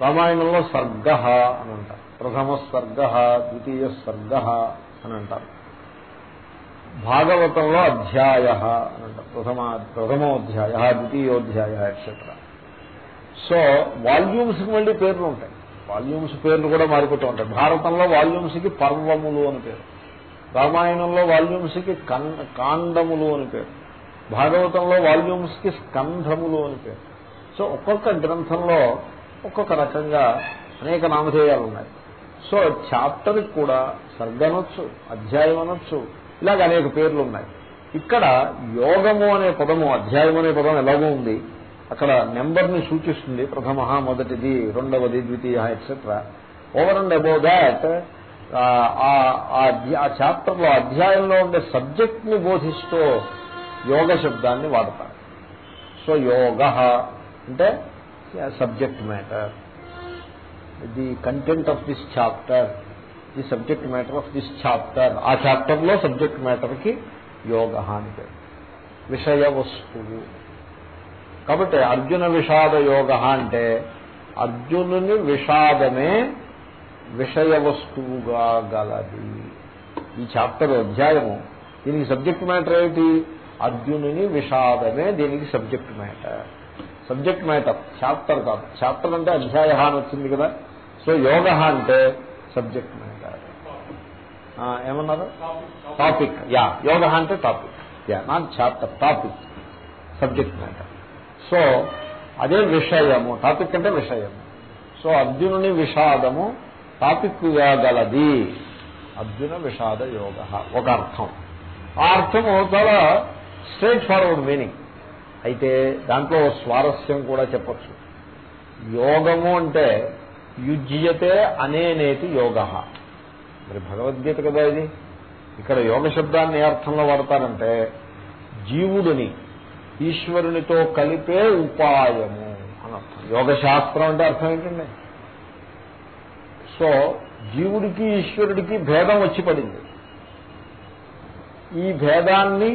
రామాయణంలో సర్గ అని అంటారు. ప్రథమ సర్గ ద్వితీయ సర్గ అని అంటారు. భాగవతంలో అధ్యాయ అని అంటారు. ప్రథమ ప్రథమోధ్యాయ ద్వితీయోధ్యాయ ఎట్సెట్రా సో వాల్యూమ్స్కి మళ్ళీ పేర్లు ఉంటాయి. వాల్యూమ్స్ పేర్లు కూడా మారిపోతూ ఉంటాయి. భారతంలో వాల్యూమ్స్కి పర్వములు అని పేరు. రామాయణంలో వాల్యూమ్స్కి కాండములు అని పేరు. భాగవతంలో వాల్యూమ్స్కి స్కంధములు అని పేరు. సో ఒక్కొక్క గ్రంథంలో ఒక్కొక్క రకంగా అనేక నామధేయాలు ఉన్నాయి. సో చాప్టర్కి కూడా సర్గనొచ్చు అధ్యాయం అనొచ్చు ఇలాగ అనేక పేర్లు ఉన్నాయి. ఇక్కడ యోగము అనే పదము అధ్యాయం అనే పదం ఎలాగో ఉంది అక్కడ నెంబర్ని సూచిస్తుంది ప్రథమ మొదటిది రెండవది ద్వితీయ etcetera over and above that ఆ చాప్టర్లో అధ్యాయంలో ఉండే సబ్జెక్ట్ని బోధిస్తూ యోగ శబ్దాన్ని వాడతారు. సో యోగ అంటే subject matter the content of this chapter the subject matter of this chapter ఆ చాప్టర్లో సబ్జెక్ట్ మ్యాటర్కి యోగ అని పేరు విషయ వస్తువు కాబట్టి అర్జున విషాద యోగ అంటే అర్జునుని విషాదమే విషయ వస్తువుగా గలది ఈ చాప్టర్ అధ్యాయము దీనికి సబ్జెక్ట్ మ్యాటర్ ఏమిటి అర్జునుని విషాదమే దీనికి subject matter subject matter chapter కాదు. చాప్టర్ అంటే అధ్యాయ అని వచ్చింది కదా. సో యోగ అంటే సబ్జెక్ట్ మ్యాటర్. ఏమన్నారు? టాపిక్ యా యోగ అంటే topic yeah not chapter topic subject matter so అదే విషయము టాపిక్ అంటే విషయము. సో అర్జునుని విషాదము టాపిక్గా గలది. అర్జున విషాద యోగ. ఒక అర్థం. ఆ అర్థము చాలా స్ట్రైట్ ఫార్వర్డ్ మీనింగ్ అయితే దాంట్లో స్వారస్యం కూడా చెప్పచ్చు. యోగము అంటే యుజ్యతే అనేనేతి యోగ. మరి భగవద్గీత కదా ఇది. ఇక్కడ యోగ శబ్దాన్ని ఏ అర్థంలో వాడతారంటే జీవుడిని ఈశ్వరునితో కలిపే ఉపాయము అనర్థం యోగ శాస్త్రం అంటే అర్థం ఏంటండి? సో జీవుడికి ఈశ్వరుడికి భేదం వచ్చి పడింది. ఈ భేదాన్ని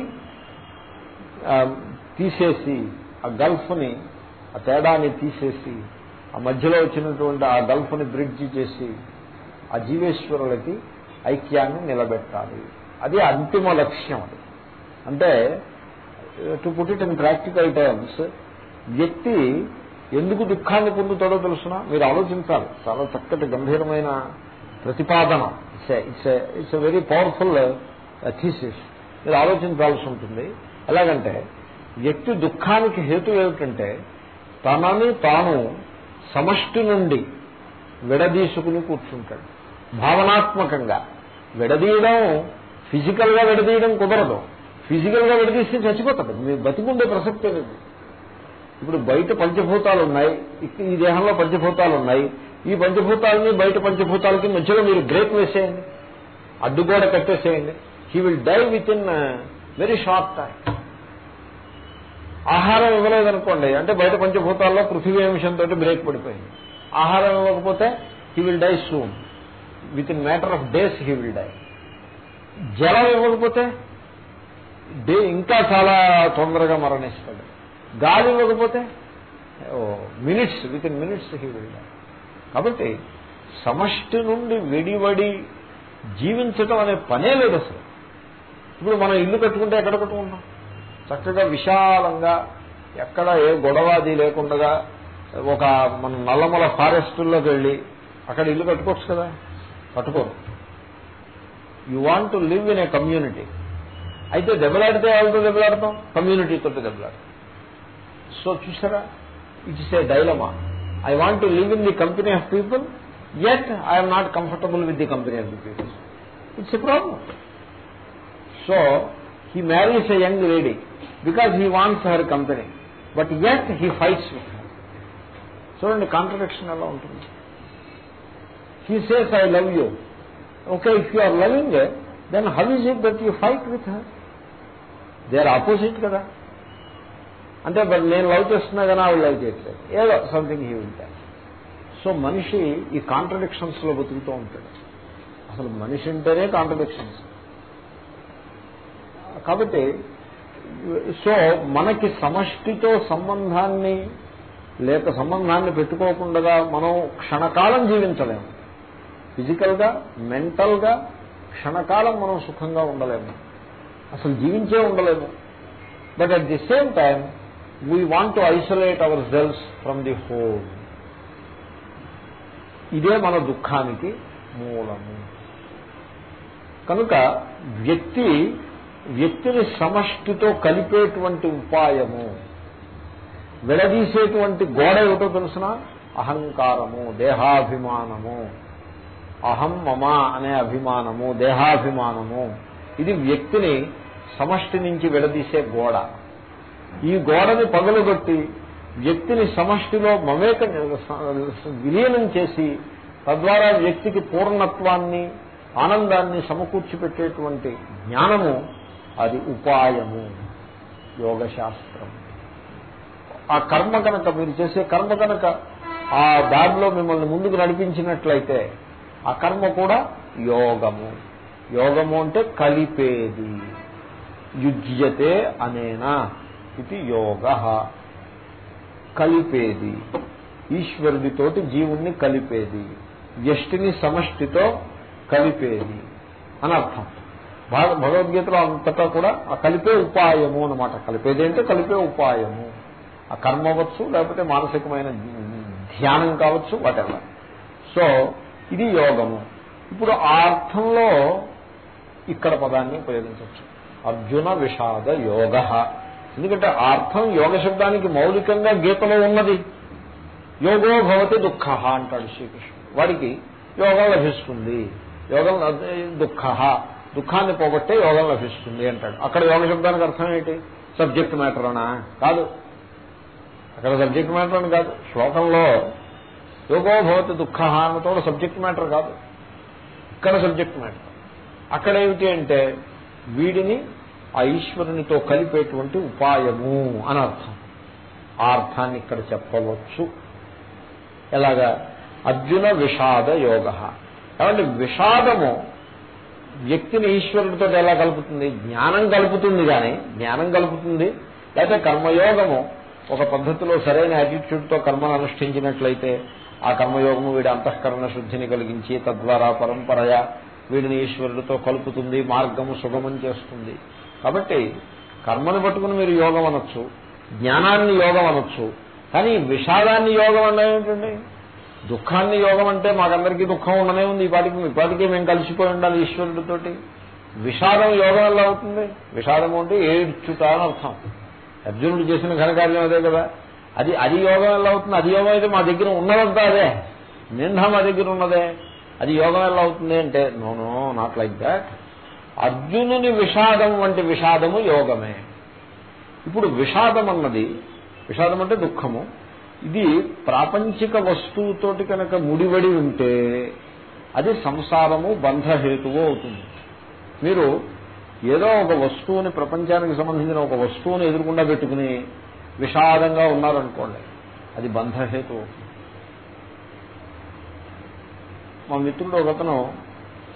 తీసేసి ఆ గల్ఫ్ని ఆ తేడాన్ని తీసేసి ఆ మధ్యలో వచ్చినటువంటి ఆ గల్ఫ్ని బ్రిడ్జి చేసి ఆ జీవేశ్వరులకి ఐక్యాన్ని నిలబెట్టాలి. అది అంతిమ లక్ష్యం అది. అంటే to put it in practical terms వ్యక్తి ఎందుకు దుఃఖాన్ని పొందుతాడో తెలుసిన? మీరు ఆలోచించాలి. చాలా చక్కటి గంభీరమైన ప్రతిపాదన. It's it's it's very powerful thesis మీరు ఆలోచించాల్సి ఉంటుంది. ఎలాగంటే వ్యక్తి దుఃఖానికి హేతు ఏమిటంటే తనని తాను సమష్టి నుండి విడదీసుకుని కూర్చుంటాడు. భావనాత్మకంగా విడదీయడం ఫిజికల్గా విడదీయడం కుదరదు. ఫిజికల్గా విడదీస్తే చచ్చిపోతాడు. మీరు బతికుండే ప్రసక్తే లేదు. ఇప్పుడు బయట పంచభూతాలు ఉన్నాయి. ఈ దేహంలో పంచభూతాలు ఉన్నాయి. ఈ పంచభూతాలని బయట పంచభూతాలకి మధ్యలో మీరు బ్రేక్ వేసేయండి. అడ్డుగోడ కట్టేసేయండి. He will die within very short time ఆహారం ఇవ్వలేదనుకోండి అంటే బయట పంచభూతాల్లో పృథివీ అంశంతో బ్రేక్ పడిపోయింది. ఆహారం ఇవ్వకపోతే he will die soon within matter of days he will die జలం ఇవ్వకపోతే డే ఇంకా చాలా తొందరగా మరణిస్తాడు. గాలి ఇవ్వకపోతే minutes within minutes he will die కాబట్టి సమష్టి నుండి విడివడి జీవించటం అనే పనే లేదు అసలు. ఇప్పుడు మనం ఇల్లు కట్టుకుంటే ఎక్కడ కట్టుకుంటాం? చక్కగా విశాలంగా ఎక్కడ ఏ గొడవ అది లేకుండా ఒక మన నల్లమల ఫారెస్టుల్లోకి వెళ్ళి అక్కడ ఇల్లు కట్టుకోవచ్చు కదా? కట్టుకోరు. You want to live in a community అయితే దెబ్బలాడితే వాళ్ళతో దెబ్బలాడతాం? కమ్యూనిటీతో దెబ్బలాడతాం. సో చూసారా? It's a dilemma I want to live in the company of people yet I'm not comfortable with the company of the people it's a problem so he marries a young lady because he wants her company but yet he fights with her చూడండి contradiction ఎలా ఉంటుంది? He says I love you okay if you are loving then how is it that you fight with her they are opposite కదా. అంటే but నేను love చేస్తున్నా కానీ ఆవిడ love చేయట్లేదు. ఏదో సంథింగ్ హీ విల్ సో మనిషి ఈ కాంట్రడిక్షన్స్లో బతుకుతూ ఉంటాడు. అసలు మనిషి అంటేనే కాంట్రడిక్షన్స్ కాబట్టి సో మనకి సమష్టితో సంబంధాన్ని లేక సంబంధాన్ని పెట్టుకోకుండా మనం క్షణకాలం జీవించలేము. ఫిజికల్గా మెంటల్గా క్షణకాలం మనం సుఖంగా ఉండలేము. అసలు జీవించే ఉండలేము. But at the same time we want to isolate our cells from the home ఇదే మన దుఃఖానికి మూలము. కనుక వ్యక్తి వ్యక్తిని సమష్టితో కలిపేటువంటి ఉపాయము విడదీసేటువంటి గోడ ఏమిటో తెలుసిన? అహంకారము దేహాభిమానము. అహం మమ అనే అభిమానము దేహాభిమానము. ఇది వ్యక్తిని సమష్టి నుంచి విడదీసే గోడ. ఈ గోడని పగలుగొట్టి వ్యక్తిని సమష్టిలో మమేక విలీనం చేసి తద్వారా వ్యక్తికి పూర్ణత్వాన్ని ఆనందాన్ని సమకూర్చిపెట్టేటువంటి జ్ఞానము అది ఉపాయము యోగశాస్త్రం. ఆ కర్మ కనుక మీరు చేసే కర్మ కనుక ఆ దారిలో మిమ్మల్ని ముందుకు నడిపించినట్లయితే ఆ కర్మ కూడా యోగము. యోగము అంటే కలిపేది. యుజ్యతే అనేనా ఇది యోగ. కలిపేది. ఈశ్వరుడితోటి జీవుణ్ణి కలిపేది. వ్యష్టిని సమష్టితో కలిపేది. అని అర్థం. భగవద్గీతలో అంతటా కూడా ఆ కలిపే ఉపాయము అనమాట కలిపేది అంటే కలిపే ఉపాయము. ఆ కర్మ అవ్వచ్చు లేకపోతే మానసికమైన ధ్యానం కావచ్చు వాటెవర్ సో ఇది యోగము. ఇప్పుడు ఆ అర్థంలో ఇక్కడ పదాన్ని ఉపయోగించవచ్చు. అర్జున విషాద యోగ. ఎందుకంటే ఆ అర్థం యోగ శబ్దానికి మౌలికంగా గీతలో ఉన్నది. యోగో భవతి దుఃఖ అంటాడు శ్రీకృష్ణుడు. వాడికి యోగం లభిస్తుంది. యోగం దుఃఖ. దుఃఖాన్ని పోగొట్టే యోగం లభిస్తుంది అంటాడు. అక్కడ యోగ శబ్దానికి అర్థం ఏంటి? సబ్జెక్ట్ మ్యాటర్ అనా? కాదు. అక్కడ సబ్జెక్ట్ మ్యాటర్ అని కాదు. శ్లోకంలో యోగో భవతి దుఃఖ అన్నతో సబ్జెక్ట్ మ్యాటర్ కాదు. ఇక్కడ సబ్జెక్ట్ మ్యాటర్ అక్కడ ఏమిటి అంటే వీడిని ఆ ఈశ్వరునితో కలిపేటువంటి ఉపాయము అని అర్థం. ఆ అర్థాన్ని ఇక్కడ చెప్పవచ్చు. ఎలాగా? అర్జున విషాద యోగ. కాబట్టి విషాదము వ్యక్తిని ఈశ్వరుడితో ఎలా కలుపుతుంది? జ్ఞానం కలుపుతుంది కానీ జ్ఞానం కలుపుతుంది. లేకపోతే కర్మయోగము ఒక పద్ధతిలో సరైన యాటిట్యూడ్తో కర్మను అనుష్ఠించినట్లయితే ఆ కర్మయోగము వీడి అంతఃకరణ శుద్ధిని కలిగించి తద్వారా పరంపరయ వీడిని ఈశ్వరుడితో కలుపుతుంది మార్గము సుగమం చేస్తుంది. కాబట్టి కర్మను పట్టుకుని మీరు యోగం అనొచ్చు జ్ఞానాన్ని యోగం అనొచ్చు. కానీ విషాదాన్ని యోగం అన్నా ఏమిటండి దుఃఖాన్ని యోగం అంటే మాకందరికీ దుఃఖం ఉండనే ఉంది. ఇప్పటికి ఇప్పటికీ మేము కలిసిపోయి ఉండాలి ఈశ్వరుడితోటి. విషాదం యోగం ఎలా అవుతుంది? విషాదం అంటే ఏడ్చుట అని అర్థం. అర్జునుడు చేసిన ఘనకార్యం అదే కదా. అది అది యోగం ఎలా అవుతుంది? అది యోగం అయితే మా దగ్గర ఉన్నదంతా అదే. నిండా మా దగ్గర ఉన్నదే. అది యోగం ఎలా అవుతుంది అంటే no no not like that అర్జునుని విషాదం వంటి విషాదము యోగమే. ఇప్పుడు విషాదం అన్నది విషాదం అంటే దుఃఖము. ఇది ప్రాపంచిక వస్తువుతోటి కనుక ముడివడి ఉంటే అది సంసారము బంధహేతువు అవుతుంది. మీరు ఏదో ఒక వస్తువుని ప్రపంచానికి సంబంధించిన ఒక వస్తువుని ఎదురుకుండా పెట్టుకుని విషాదంగా ఉన్నారనుకోండి అది బంధహేతు మా మిత్రుడు ఒకతను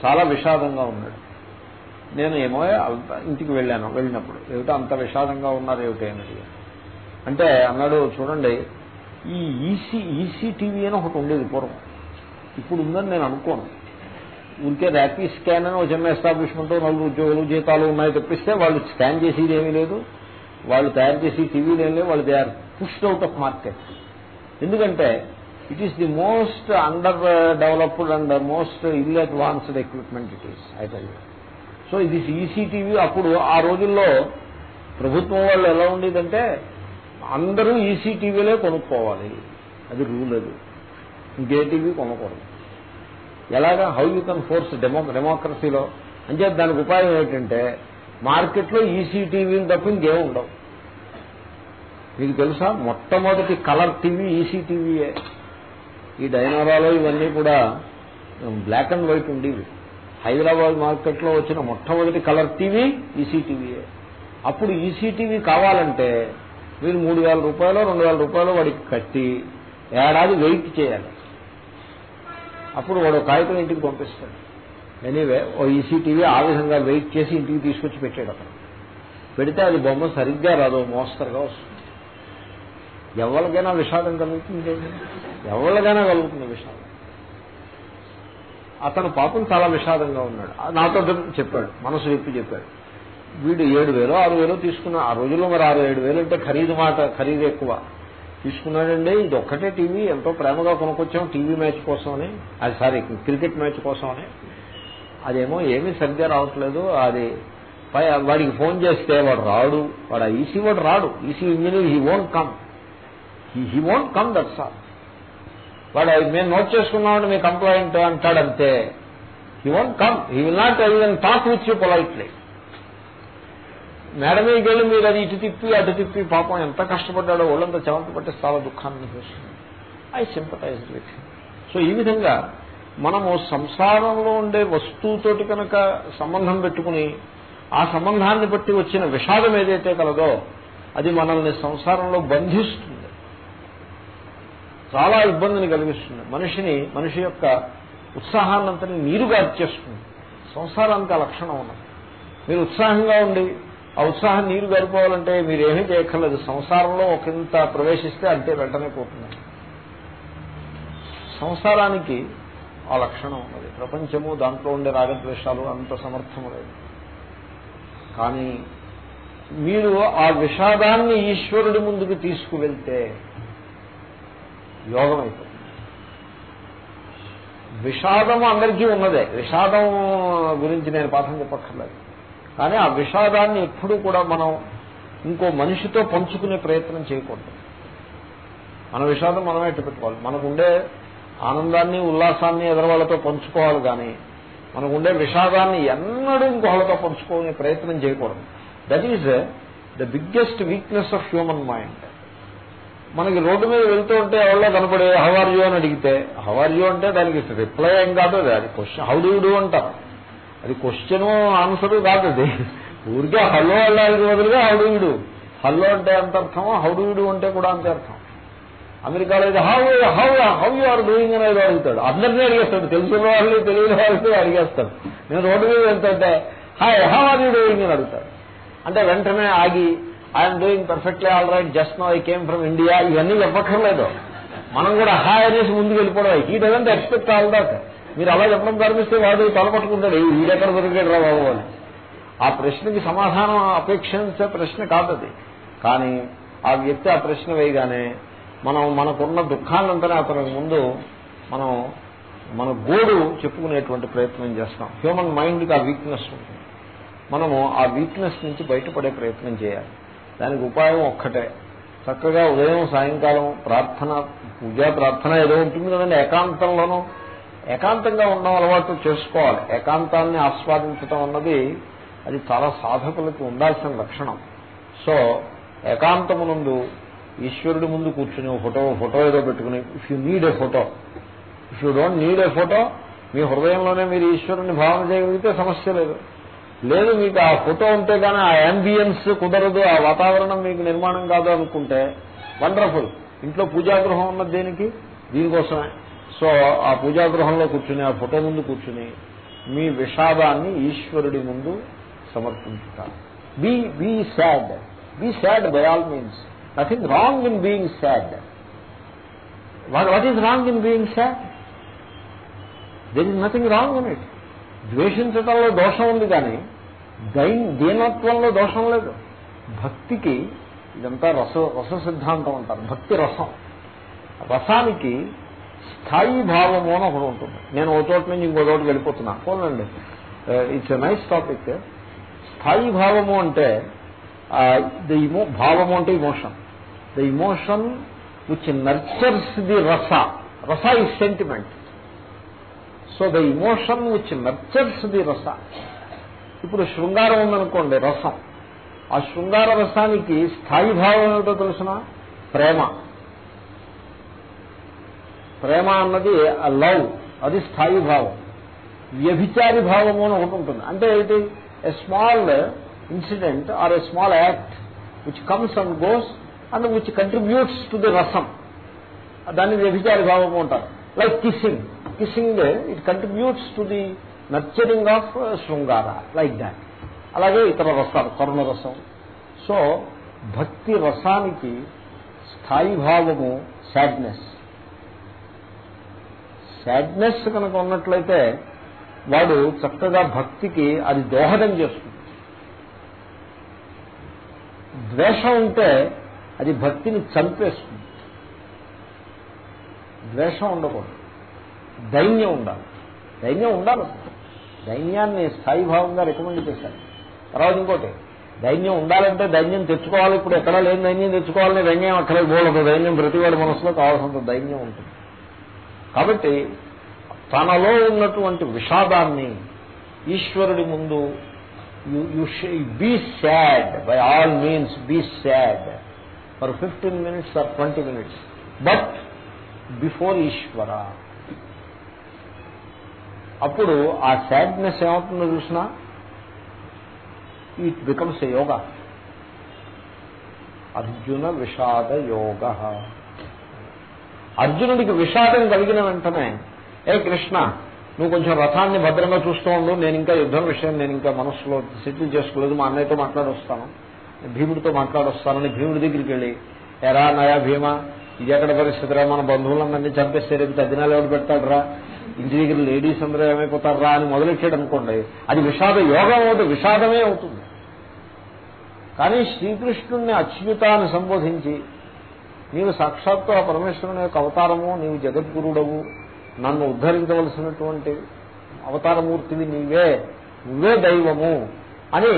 చాలా విషాదంగా ఉన్నాడు. నేను ఏమో ఇంటికి వెళ్ళాను వెళ్ళినప్పుడు. ఏమిటో అంత విషాదంగా ఉన్నారు ఏమిటి అని అంటే అన్నాడు చూడండి ఈ ఈసీ ఈసీ టీవీ అని ఒకటి ఉండేది పూర్వం. ఇప్పుడు ఉందని నేను అనుకోను. ఊరికే ర్యాపీ స్కాన్ అని ఒక చిన్న ఎస్టాబ్లిష్మెంట్ నలుగురు ఉద్యోగులు జీతాలు ఉన్నాయి తెప్పిస్తే వాళ్ళు స్కాన్ చేసేది ఏమీ లేదు. వాళ్ళు తయారు చేసి టీవీలు ఏం లేవు. వాళ్ళు they are pushed out of market. ఎందుకంటే it is the most under developed and most ill advanced equipment it is I tell so ఇది ఈసీటీవీ అప్పుడు ఆ రోజుల్లో ప్రభుత్వం వాళ్ళు ఎలా ఉండేదంటే అందరూ ఈసీటీవీలే కొనుక్కోవాలి. అది రూల్ అది. ఇంకే టీవీ కొనకూడదు. ఎలాగా? How you can force demo డెమోక్రసీలో అంటే దానికి ఉపాయం ఏంటంటే మార్కెట్లో ఈసీటీవీని తప్ప ఇంకేం ఉండవు. మీకు తెలుసా? మొట్టమొదటి కలర్ టీవీ ఈసీటీవీయే. ఈ డైనోరాలో ఇవన్నీ కూడా బ్లాక్ అండ్ వైట్ ఉండేవి. హైదరాబాద్ మార్కెట్లో వచ్చిన మొట్టమొదటి కలర్ టీవీ ఈసీటీవీయే. అప్పుడు ఈసీటీవీ కావాలంటే మీరు మూడు వేల రూపాయలు రెండు వేల రూపాయలు వాడికి కట్టి ఏడాది వెయిట్ చేయాలి. అప్పుడు వాడు కాగితం ఇంటికి పంపిస్తాడు. ఎనీవే ఓ ఈసీటీవీ ఆ విధంగా వెయిట్ చేసి ఇంటికి తీసుకొచ్చి పెట్టాడు అక్కడ పెడితే అది బొమ్మ సరిగ్గా రాదు మోస్తరుగా వస్తుంది. ఎవరికైనా విషాదం కలుగుతుంది? ఎవరికైనా కలుగుతుంది విషాదం. అతను పాపం చాలా విషాదంగా ఉన్నాడు. నాతో చెప్పాడు మనసు విప్పి చెప్పాడు. వీడు ఏడు వేలు ఆరు వేలు తీసుకున్నా. ఆ రోజుల్లో మరి ఆరు ఏడు వేలు అంటే ఖరీదు మాట ఖరీదు ఎక్కువ. తీసుకున్నాడండి ఇది ఒక్కటే టీవీ. ఎంతో ప్రేమగా కొనుక్కొచ్చాం టీవీ మ్యాచ్ కోసమని. అది సారీ క్రికెట్ మ్యాచ్ కోసమని. అదేమో ఏమీ సరిగ్గా రావట్లేదు. అది పై వాడికి ఫోన్ చేస్తే వాడు రాడు. వాడు ఈసీ వాడు రాడు. EC engineer he won't come he won't come that sir వాడు మేము నోట్ చేసుకున్నామంటే మీ complaint అంటాడంతే. He won't come he will not even talk with you politely మేడ మీదకి వెళ్ళి మీరు అది ఇటు తిప్పి అటు తిప్పి పాపం ఎంత కష్టపడ్డాడో ఒళ్ళంతా చెవంత పట్టి చాలా దుఃఖాన్ని చూస్తుంది ఐ సింపటైజ్ విత్ సో ఈ విధంగా మనము సంసారంలో ఉండే వస్తువుతోటి కనుక సంబంధం పెట్టుకుని ఆ సంబంధాన్ని బట్టి వచ్చిన విషాదం ఏదైతే కలదో అది మనల్ని సంసారంలో బంధిస్తుంది. చాలా ఇబ్బందిని కలిగిస్తుంది. మనిషిని మనిషి యొక్క ఉత్సాహాన్నంతని నీరుగా చేస్తుంది సంసారానికి ఆ లక్షణం ఉన్నది. మీరు ఉత్సాహంగా ఉండి ఆ ఉత్సాహం నీరు గడిపోవాలంటే మీరు ఏమీ చేయక్కర్లేదు. సంసారంలో ఒకంత ప్రవేశిస్తే అంతే వెంటనే పోతుంది. సంసారానికి ఆ లక్షణం ఉన్నది. ప్రపంచము దాంట్లో ఉండే రాగద్వేషాలు అంత సమర్థము లేదు. కానీ మీరు ఆ విషాదాన్ని ఈశ్వరుడి ముందుకు తీసుకువెళ్తే యోగం అయిపోతుంది. విషాదం అందరికీ ఉన్నదే. విషాదం గురించి నేను పాఠం చెప్పక్కర్లేదు. కానీ ఆ విషాదాన్ని ఎప్పుడూ కూడా మనం ఇంకో మనిషితో పంచుకునే ప్రయత్నం చేయకూడదు. మన విషాదం మనమే ఎట్టు పెట్టుకోవాలి. మనకుండే ఆనందాన్ని ఉల్లాసాన్ని ఎదరవాళ్ళతో పంచుకోవాలి కానీ మనకుండే విషాదాన్ని ఎన్నడూ ఇంకోళ్ళతో పంచుకునే ప్రయత్నం చేయకూడదు. That is the biggest weakness of human mind మనకి రోడ్డు మీద వెళ్తూ ఉంటే ఎవరో కనపడే హవార్యూ అని అడిగితే హవార్యూ అంటే దానికి రిప్లై ఏం కాదు అది క్వశ్చన్ హౌ డూ డూ అంటారు. అది క్వశ్చన్ ఆన్సర్ కాదు అది ఊరికే హలో అల్లాడికి బదులుగా హౌడూయుడు హలో అంటే అంత అర్థం హౌడూయుడు అంటే కూడా అంతే అర్థం. అమెరికాలో ఇది how how how you are doing అనేది అడుగుతాడు. అందరినీ అడిగేస్తాడు. తెలిసిన వాళ్ళు తెలియని వాళ్ళు అడిగేస్తాడు. నేను రోడ్డు మీద వెళ్తుంటే hi how are you doing అని అడుగుతాడు. అంటే వెంటనే ఆగి I'm doing perfectly all right just no I came from India ఇవన్నీ చెప్పక్కర్లేదు మనం కూడా హాయ్ అనేసి ముందుకు వెళ్ళిపోవడం ఈ డజంట్ ఎక్స్పెక్ట్ ఆల్ దాట్ మీరు అలా చెప్పడం ప్రారంభిస్తే వాడు తలపట్టుకుంటాడు వీడెక్కడ దొరికాడు రా బాబు అని. ఆ ప్రశ్నకి సమాధానం అపేక్షించే ప్రశ్న కాదది కానీ ఆ వ్యక్తి ఆ ప్రశ్న వేయగానే మనం మనకున్న దుఃఖాన్నంతనే అతనికి ముందు మనం మన గోడు చెప్పుకునేటువంటి ప్రయత్నం చేస్తాం. హ్యూమన్ మైండ్కి ఆ వీక్నెస్ ఉంటుంది. మనము ఆ వీక్నెస్ నుంచి బయటపడే ప్రయత్నం చేయాలి. దానికి ఉపాయం ఒక్కటే. చక్కగా ఉదయం సాయంకాలం ప్రార్థన పూజా ప్రార్థన ఏదో ఉంటుంది కదండి ఏకాంతంలోనూ ఏకాంతంగా ఉండడం అలవాటు చేసుకోవాలి. ఏకాంతాన్ని ఆస్వాదించటం అన్నది అది చాలా సాధకులకి ఉండాల్సిన లక్షణం. సో ఏకాంతమునందు ఈశ్వరుడి ముందు కూర్చుని ఫోటో ఫోటో ఏదో పెట్టుకుని if you need a photo if you don't need a photo మీ హృదయంలోనే మీరు ఈశ్వరుని భావన చేయగలిగితే సమస్య లేదు. లేదు మీకు ఆ ఫోటో ఉంటే కానీ ఆ అంబియన్స్ కుదరదు ఆ వాతావరణం మీకు నిర్మాణం కాదు అనుకుంటే వండర్ఫుల్ ఇంట్లో పూజాగృహం ఉన్నది దేనికి? దీనికోసమే. సో ఆ పూజాగృహంలో కూర్చుని ఆ ఫోటో ముందు కూర్చుని మీ విషాదాన్ని ఈశ్వరుడి ముందు సమర్పించుతారు. Be be sad be sad by all means nothing wrong in being sad what is wrong in being sad there is nothing wrong in it ద్వేషించటంలో దోషం ఉంది కానీ దైన్ దీనత్వంలో దోషం లేదు. భక్తికి ఇదంతా రస రస సిద్ధాంతం అంటారు. భక్తి రసం. రసానికి స్థాయి భావము అని ఒకటి ఉంటుంది. నేను ఒక చోట నుంచి ఇంకో చోటుకి వెళ్ళిపోతున్నా. పోనండి ఇట్స్ ఎ నైస్ టాపిక్ స్థాయి భావము అంటే uh, ద ఇమో భావము అంటే emotion the emotion which nurtures the rasa rasa is sentiment so the emotion which nurtures the rasa ఇప్పుడు శృంగారం ఉందనుకోండి రసం. ఆ శృంగార రసానికి స్థాయి భావం ఏమిటో తెలుసిన? ప్రేమ. ప్రేమ అన్నది లవ్ అది స్థాయి భావం. వ్యభిచారి భావము అని ఒకటి ఉంటుంది. అంటే ఏంటి? A small incident or a small act which comes and goes and which contributes to the రసం దాన్ని వ్యభిచారి భావము అంటారు. Like kissing kissing it contributes to the nurturing of Shringara. Like that అలాగే ఇతర రసాలు కరుణ రసం. సో భక్తి రసానికి స్థాయి భావము సాడ్నెస్ సాడ్నెస్ కనుక ఉన్నట్లయితే వాడు చక్కగా భక్తికి అది దోహదం చేస్తుంది. ద్వేషం ఉంటే అది భక్తిని చంపేస్తుంది. ద్వేషం ఉండకూడదు. దైన్యం ఉండాలి. దైన్యం ఉండాలి. దైన్యాన్ని స్థాయిభావంగా రికమెండ్ చేశారు. తర్వాత ఇంకోటి దైన్యం ఉండాలంటే దైన్యం తెచ్చుకోవాలి. ఇప్పుడు ఎక్కడా లేని దైన్యం తెచ్చుకోవాలని దైన్యం అక్కడే బోలదు దైన్యం ప్రతివాడి మనసులో కావాల్సినంత దైన్యం ఉంటుంది. కాబట్టి తనలో ఉన్నటువంటి విషాదాన్ని ఈశ్వరుడి ముందు you be sad by all means be sad for fifteen minutes or twenty minutes but before Ishwara. అప్పుడు ఆ శాడ్నెస్ ఏమవుతుందో చూసినా? It becomes a yoga Arjuna Vishada Yoga. అర్జునుడికి విషాదం కలిగిన వెంటనే ఏ కృష్ణ నువ్వు కొంచెం రథాన్ని భద్రంగా చూస్తూ ఉండు నేను ఇంకా యుద్ధం విషయం నేను ఇంకా మనస్సులో సెటిల్ చేసుకోలేదు మా అన్నయ్యతో మాట్లాడొస్తాను భీముడితో మాట్లాడొస్తానని భీముడి దగ్గరికి వెళ్ళి ఎరా నయా భీమా ఇది ఎక్కడ పరిస్థితిరా మన బంధువులందరినీ చంపేస్తే రేపు తద్దినాలు ఎవరు పెడతాడరా? ఇంటి దగ్గర లేడీస్ అందరూ ఏమైపోతారా అని మొదలెట్టాడు అనుకోండి అది విషాద యోగం అవుతుంది విషాదమే అవుతుంది. కానీ శ్రీకృష్ణుణ్ణి అచ్యుతాన్ని సంబోధించి నీవు సాక్షాత్తు ఆ పరమేశ్వరుని యొక్క అవతారము నీవు జగద్గురుడవు నన్ను ఉద్ధరించవలసినటువంటి అవతారమూర్తివి నీవే నువ్వే దైవము అని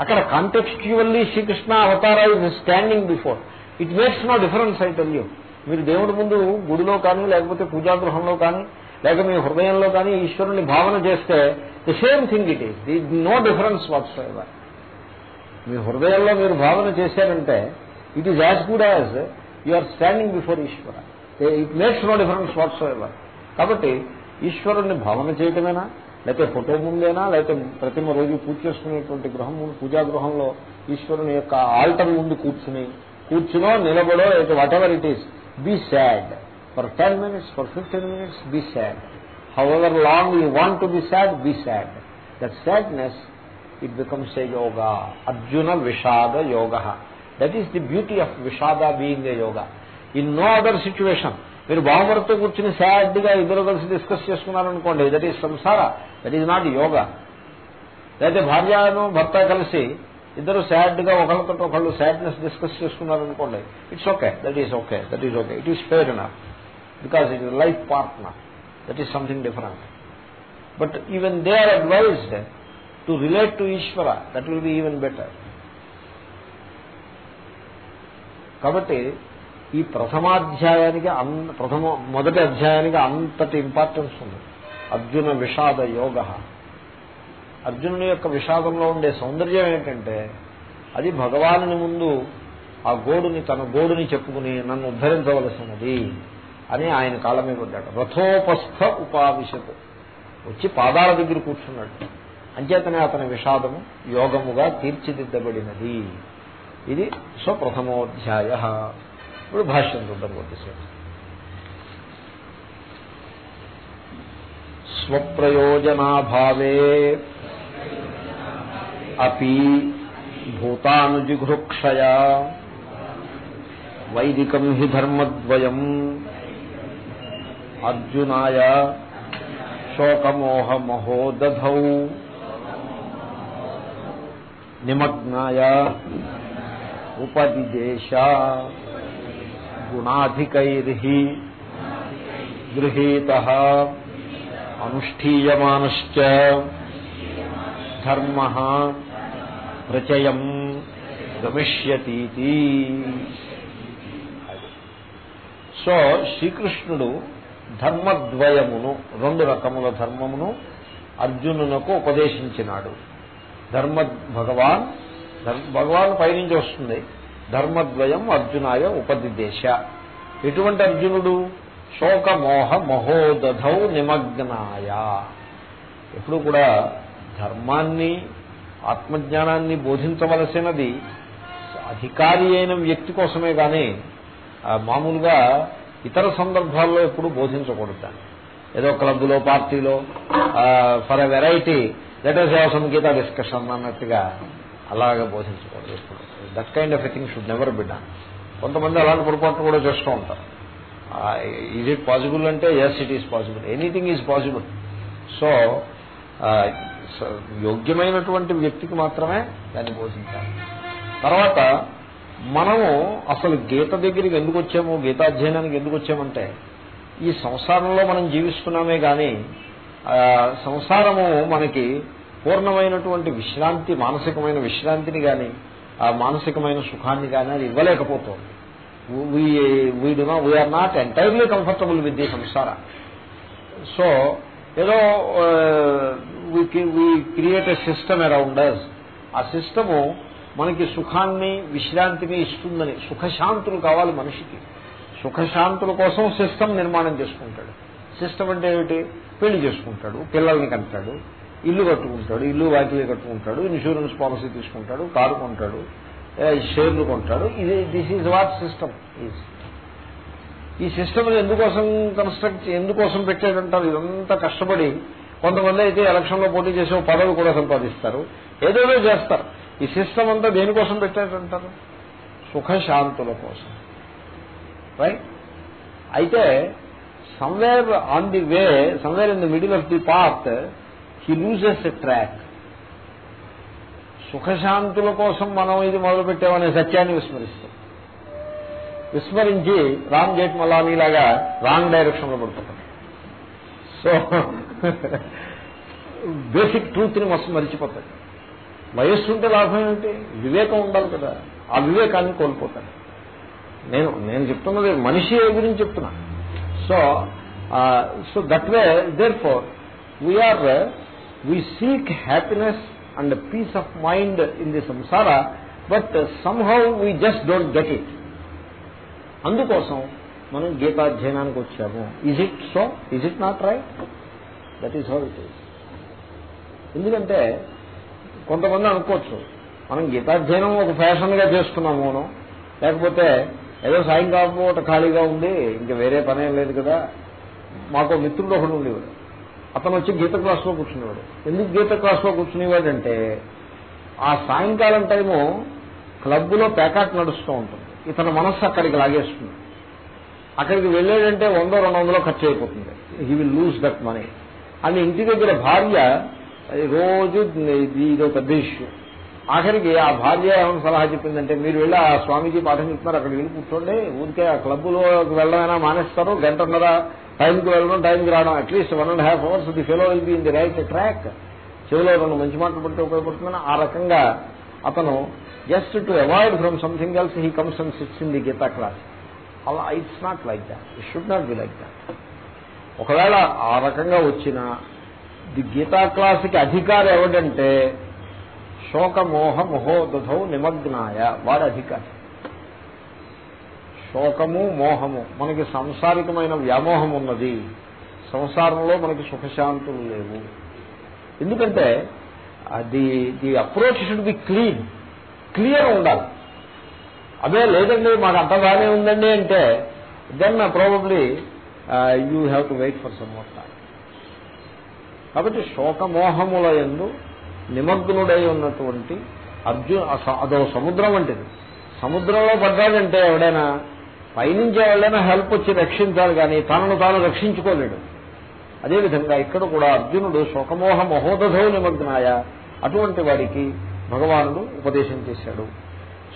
అక్కడ contextually Shri Krishna avatara is standing before it makes no difference I tell you మీరు దేవుడి ముందు గుడిలో కానీ లేకపోతే పూజాగృహంలో కానీ లేక మీ హృదయంలో కానీ ఈశ్వరుని భావన చేస్తే the same thing it is the no difference whatsoever మీ హృదయంలో మీరు భావన చేశారంటే it is as good as you are standing before Ishwara it makes no difference whatsoever కాబట్టి ఈశ్వరుణ్ణి భావన చేయటమేనా? లేకపోతే ఫోటో ముందేనా? లేకపోతే ప్రతిమ రోజు పూజ చేసుకునేటువంటి గృహం ముందు పూజా గృహంలో ఈశ్వరుని యొక్క ఆల్టర్ ముందు కూర్చుని కూర్చునో నిలబడో whatever it is be sad for ten minutes for fifteen minutes be sad however long you want to be sad be sad that sadness it becomes a yoga Arjuna Vishada Yoga that is the beauty of Vishada being a yoga in no other situation మీరు బావమరితో కూర్చుని సాడ్గా ఇద్దరు కలిసి discuss చేసుకున్నారనుకోండి that is samsara that is not yoga లేకపోతే భార్యను భర్త కలిసి ఇద్దరు సాడ్గా ఒకళ్ళతో ఒకళ్ళు sadness discuss చేసుకున్నారనుకోండి it's okay that is okay that is okay it is fair enough because it is life partner that is something different but even they are advised to relate to Ishwara that will be even better కాబట్టి ఈ ప్రథమాధ్యాయానికి అన్ ప్రథమ మొదటి అధ్యాయానికి అంతటి importance ఉంది. అర్జున విషాద యోగ. అర్జునుని యొక్క విషాదంలో ఉండే సౌందర్యం ఏంటంటే అది భగవానుని ముందు ఆ గోడుని తన గోడుని చెప్పుకుని నన్ను ఉద్ధరించవలసినది అని ఆయన కాళ్ళ మీద పడ్డాడు. రథోపస్థ ఉపావిశత్. వచ్చి పాదాల దగ్గర కూర్చున్నాడు. అంచేతనే అతని విషాదము యోగముగా తీర్చిదిద్దబడినది. ఇది స్వప్రథమోధ్యాయ. ఇప్పుడు భాష్యం చూద్దాం కొద్దిసేపు. స్వప్రయోజనాభావే అపి భూతానుజిఘృక్షయ వైదికం హి ధర్మద్వయం. అర్జునాయ శోకమోహమహోదౌ నిమగ్నాయ ఉపదిదేశ గుణాధికైర్హి గృహీత అనుష్ఠీయమానశ్చ ధర్మ ప్రచయం గమిష్యతీతి. సో శ్రీకృష్ణుడు ధర్మద్వయమును రెండు రకముల ధర్మమును అర్జునునకు ఉపదేశించినాడు. ధర్మ భగవాన్ భగవాన్ పైనుంచి వస్తుంది. ధర్మద్వయం అర్జునాయ ఉపదిదేశ. ఎటువంటి అర్జునుడు? శోకమోహ మహోదధౌ నిమగ్నాయ. ఎప్పుడు కూడా ధర్మాన్ని ఆత్మజ్ఞానాన్ని బోధించవలసినది అధికారి అయిన వ్యక్తి కోసమే కానీ మామూలుగా ఇతర సందర్భాల్లో ఎప్పుడు బోధించకూడదు. ఏదో క్లబ్లో పార్టీలో ఫర్ ఎ వెరైటీ లెటర్ సేవ సంగీత డిస్కషన్ అన్నట్టుగా అలాగా బోధించకూడదు ఎప్పుడు. That kind of thing should never be done కొంతమంది అలాంటి పొరపాట్లు కూడా చేస్తూ ఉంటారు. ఈజ్ ఇట్ పాసిబుల్ అంటే yes it is possible anything is possible so యోగ్యమైనటువంటి వ్యక్తికి మాత్రమే దాన్ని బోధించాలి. తర్వాత మనము అసలు గీత దగ్గరికి ఎందుకు వచ్చాము గీతాధ్యయనానికి ఎందుకు వచ్చామంటే ఈ సంసారంలో మనం జీవిస్తున్నామే కానీ సంసారము మనకి పూర్ణమైనటువంటి విశ్రాంతి మానసికమైన విశ్రాంతిని కానీ ఆ మానసికమైన సుఖాన్ని కానీ అది ఇవ్వలేకపోతుంది. We we're not entirely comfortable with the samsara so ఏదో we create a system around us ఆ సిస్టము మనకి సుఖాన్ని విశ్రాంతిని ఇస్తుందని సుఖశాంతులు కావాలి మనిషికి. సుఖశాంతుల కోసం సిస్టమ్ నిర్మాణం చేసుకుంటాడు. సిస్టమ్ అంటే ఏమిటి? పెళ్ళి చేసుకుంటాడు పిల్లల్ని కంటాడు ఇల్లు కట్టుకుంటాడు ఇల్లు వాకిలీ కట్టుకుంటాడు ఇన్సూరెన్స్ పాలసీ తీసుకుంటాడు కారు కొంటాడు షేర్లు కొంటాడు. ఇది this is what system is ఈ సిస్టమ్ ఎందుకోసం కన్స్ట్రక్ట్ ఎందుకోసం పెట్టాడంటారు? ఇదంతా కష్టపడి కొంతమంది అయితే ఎలక్షన్లో పోటీ చేసే పదవి కూడా సంపాదిస్తారు. ఏదేదో చేస్తారు. ఈ సిస్టమ్ అంతా దేనికోసం పెట్టాడంటారు? సుఖశాంతుల కోసం. రైట్ అయితే somewhere on the way somewhere in the middle of the path he loses a track సుఖశాంతుల కోసం మనం ఇది మొదలుపెట్టామనే సత్యాన్ని విస్మరిస్తాం. విస్మరించి రామ్ జేట్ మలానీలాగా రాంగ్ డైరెక్షన్లో పడుతున్నాం సో బేసిక్ ట్రూత్ని మస్తు మరిచిపోతాడు వయస్సు ఉంటే లాభం ఏమిటి? వివేకం ఉండాలి కదా. ఆ వివేకాన్ని కోల్పోతాడు నేను నేను చెప్తున్నది మనిషి గురించి చెప్తున్నా. So so that way therefore we're we seek happiness and peace of mind in the samsara but somehow we just don't get it అందుకోసం మనం గీతాధ్యయనానికి వచ్చాము. Is it so is it not right that is how it is ఎందుకంటే కొంతమంది అనుకోవచ్చు మనం గీతాధ్యయనం ఒక ఫ్యాషన్గా చేస్తున్నాము లేకపోతే ఏదో సాయంకాలం పూట ఖాళీగా ఉంది ఇంకా వేరే పనేం లేదు కదా. మాకు మిత్రుడు ఒకడు ఉండేవాడు. అతను వచ్చి గీత క్లాస్లో కూర్చునేవాడు. ఎందుకు గీత క్లాస్లో కూర్చునేవాడంటే ఆ సాయంకాలం టైము క్లబ్లో ప్యాకాట్ నడుస్తూ ఉంటుంది. ఇతని మనస్సు అక్కడికి లాగేస్తుంది. అక్కడికి వెళ్ళాడంటే వందో రెండు వందలో ఖర్చు అయిపోతుంది. He will lose that money అని ఇంటి దగ్గర భార్య రోజు ఇదో పెద్ద ఇష్యూ ఆఖరికి ఆ భార్య ఏమైనా సలహా చెప్పిందంటే మీరు వెళ్ళి ఆ స్వామీజీ పాఠం చెప్తున్నారు అక్కడికి వెళ్ళి కూర్చోండి. ఊరికే ఆ క్లబ్లోకి వెళ్ళమైనా మానేస్తారు. గంటన్నర టైంకి వెళ్ళడం టైంకి రావడం at least one and half hours the fellow will be in the right track చెవిలో రెండు మంచి మాటలు పడితే ఉపయోగపడుతుందని ఆ రకంగా అతను just to avoid from something else he comes and sits in the Gita class అలా it's not like that it should not be like that ఒకవేళ ఆ రకంగా వచ్చిన ది గీతా క్లాస్కి అధికారి ఎవడంటే శోకమోహ మహోదధౌ నిమగ్నాయ వాడు అధికారి. శోకము మోహము. మనకి సంసారికమైన వ్యామోహం ఉన్నది. సంసారంలో మనకి సుఖశాంతులు లేవు. ఎందుకంటే the the approach should be clean clear ఉండాలి. అదే లేదండి మాకు అంత బాగానే ఉందండి అంటే then probably you have to wait for some more time కాబట్టి శోకమోహముల ఎందు నిమగ్నుడై ఉన్నటువంటి అర్జున్ అదో సముద్రం వంటిది. సముద్రంలో పడ్డాడంటే ఎవడైనా పైనుంచి ఎవరైనా హెల్ప్ వచ్చి రక్షించాలి కానీ తనను తాను రక్షించుకోలేడు. అదేవిధంగా ఇక్కడ కూడా అర్జునుడు శోకమోహ మహోదధో నిమగ్నాయ. అటువంటి వాడికి భగవానుడు ఉపదేశం చేశాడు.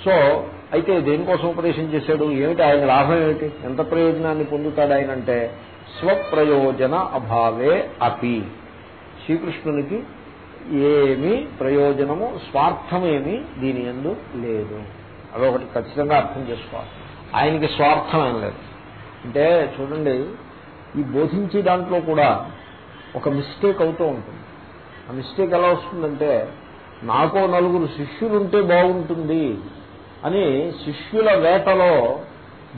సో అయితే దేనికోసం ఉపదేశం చేశాడు? ఏమిటి ఆయన లాభం ఏమిటి? ఎంత ప్రయోజనాన్ని పొందుతాడు ఆయన అంటే స్వప్రయోజన అభావే అపి. శ్రీకృష్ణునికి ఏమీ ప్రయోజనము స్వార్థమేమీ దీని ఎందు లేదు. అదొకటి ఖచ్చితంగా అర్థం చేసుకోవాలి. ఆయనకి స్వార్థం ఏం లేదు. అంటే చూడండి ఈ బోధించే దాంట్లో కూడా ఒక మిస్టేక్ అవుతూ ఉంటుంది. ఆ మిస్టేక్ ఎలా వస్తుందంటే నాకో నలుగురు శిష్యులుంటే బాగుంటుంది అని శిష్యుల వేటలో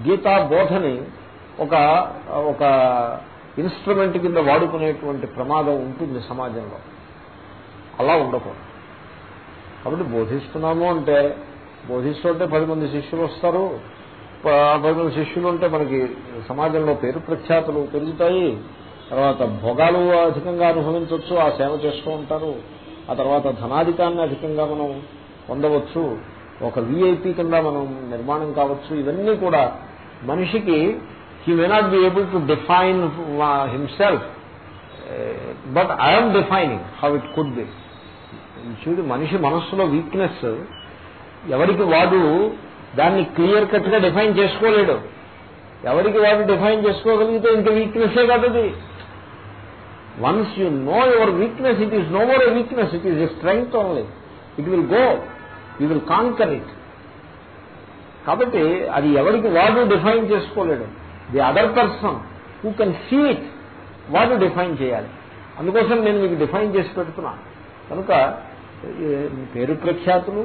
గీతా బోధని ఒక ఒక ఇన్స్ట్రుమెంట్ కింద వాడుకునేటువంటి ప్రమాదం ఉంటుంది సమాజంలో. అలా ఉండకూడదు. కాబట్టి బోధిస్తున్నాము అంటే బోధిస్తుంటే పది మంది శిష్యులు వస్తారు. పది మంది శిష్యులు ఉంటే మనకి సమాజంలో పేరు ప్రఖ్యాతులు పెరుగుతాయి. తర్వాత భోగాలు అధికంగా అనుభవించవచ్చు ఆ సేవ చేస్తూ ఉంటారు. ఆ తర్వాత ధనాధికాన్ని అధికంగా మనం పొందవచ్చు. ఒక విఐపి కింద మనం నిర్మాణం కావచ్చు. ఇవన్నీ కూడా మనిషికి he may not be able to define himself but I'm defining how it could be చూడు మనిషి మనస్సులో వీక్నెస్ ఎవరికి వాడు దాన్ని క్లియర్ కట్గా డిఫైన్ చేసుకోలేడు. ఎవరికి వాడు డిఫైన్ చేసుకోగలిగితే ఇంక వీక్నెస్సే కాదు once you know your weakness it is no more a weakness it is a strength only it will go you will conquer it కాబట్టి అది ఎవరికి వాడు define చేసుకోలేడు. The other person who can see it వాడు define చేయాలి. అందుకోసం నేను మీకు define చేసి పెడుతున్నా. కనుక పేరు ప్రఖ్యాతులు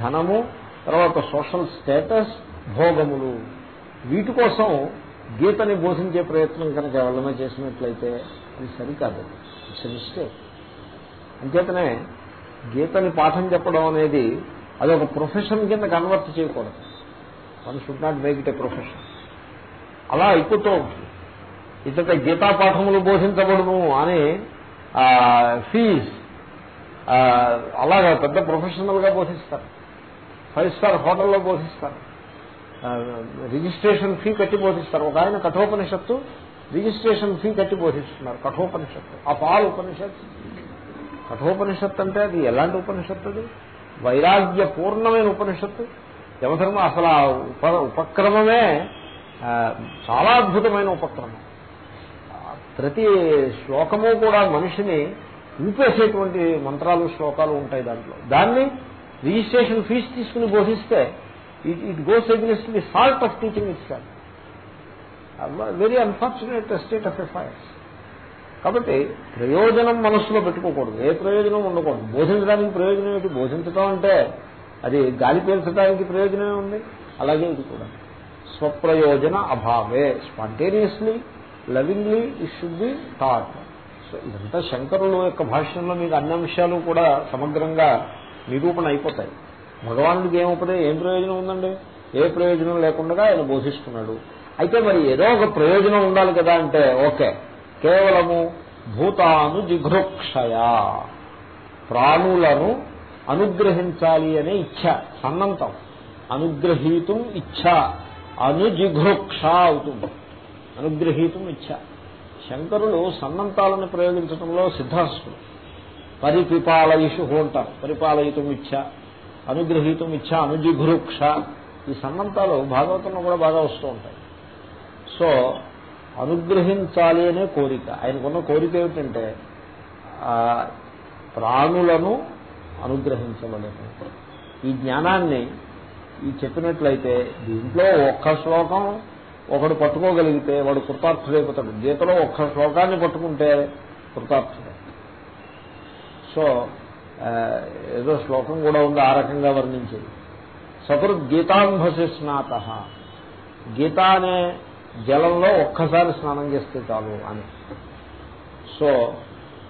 ధనము తర్వాత సోషల్ స్టేటస్ భోగములు. వీటి కోసం గీతని బోధించే ప్రయత్నం కనుక ఎవరైనా చేసినట్లయితే అది సరికాదు. ఇట్స్ మిస్టేక్ అంచేతనే గీతని పాఠం చెప్పడం అనేది అది ఒక ప్రొఫెషన్ కింద కన్వర్ట్ చేయకూడదు. One should not make it a profession అలా అయిపోతూ ఉంటుంది. ఇతర గీతా పాఠములు బోధించబడును అని ఫీజ్ అలాగా పెద్ద ప్రొఫెషనల్గా బోధిస్తారు. ఫైవ్ స్టార్ హోటల్లో బోధిస్తారు. రిజిస్ట్రేషన్ ఫీ కట్టి బోధిస్తారు. ఒక ఆయన కఠోపనిషత్తు రిజిస్ట్రేషన్ ఫీ కట్టి బోధిస్తున్నారు. కఠోపనిషత్తు. ఆ పాలు ఉపనిషత్తు. కఠోపనిషత్తు అంటే అది ఎలాంటి ఉపనిషత్తు అది? వైరాగ్య పూర్ణమైన ఉపనిషత్తు. యమధర్మ అసలు ఆ ఉప ఉపక్రమమే చాలా అద్భుతమైన ఉపక్రమం. ప్రతి శ్లోకము కూడా మనిషిని ఊపేసేటువంటి మంత్రాలు శ్లోకాలు ఉంటాయి దాంట్లో. దాన్ని రిజిస్ట్రేషన్ ఫీజు తీసుకుని బోధిస్తే it it goes against the salt of teaching it sir very unfortunate state of affairs కాబట్టి ప్రయోజనం మనస్సులో పెట్టుకోకూడదు. ఏ ప్రయోజనం ఉండకూడదు. బోధించడానికి ప్రయోజనం ఏంటి బోధించడం అంటే అది గాలి పీల్చడానికి ప్రయోజనమే ఉంది. అలాగే ఇది కూడా. స్వప్రయోజన అభావే. Spontaneously lovingly it should be taught so ఇదంతా శంకరుల యొక్క భాష్యంలో మీకు అన్ని అంశాలు కూడా సమగ్రంగా నిరూపణ అయిపోతాయి. భగవానుడికి ఏమవుతుంది ఏం ప్రయోజనం ఉందండి? ఏ ప్రయోజనం లేకుండా ఆయన బోధిస్తున్నాడు. అయితే మరి ఏదో ఒక ప్రయోజనం ఉండాలి కదా అంటే ఓకే. కేవలము భూతాను జిఘృక్షయ ప్రాణులను అనుగ్రహించాలి అనే ఇచ్ఛ సన్నంతం. అనుగ్రహీతం ఇచ్ఛ అనుజిఘృక్ష అవుతుంది. అనుగ్రహీతం ఇచ్ఛ. శంకరులు సన్నంతాలను ప్రయోగించడంలో సిద్ధాస్తులు పరిపిపాలయిషు అంటారు. పరిపాలయితం ఇచ్చ అనుగ్రహీతం ఇచ్చ అనుజిఘృక్ష ఈ సన్నంతాలు భాగవతంలో కూడా బాగా వస్తూ ఉంటాయి. సో అనుగ్రహించాలి అనే కోరిక. ఆయనకున్న కోరిక ఏమిటంటే ప్రాణులను అనుగ్రహించవలేము ఈ జ్ఞానాన్ని ఈ చెప్పినట్లయితే దీంట్లో ఒక్క శ్లోకం ఒకడు పట్టుకోగలిగితే వాడు కృతార్థుడైపోతాడు. గీతలో ఒక్క శ్లోకాన్ని పట్టుకుంటే కృతార్థుడే. సో ఏదో శ్లోకం కూడా ఉంది ఆ రకంగా వర్ణించేది. సపరు గీతాంభసి స్నాత గీత అనే జలంలో ఒక్కసారి స్నానం చేస్తే చాలు అని. సో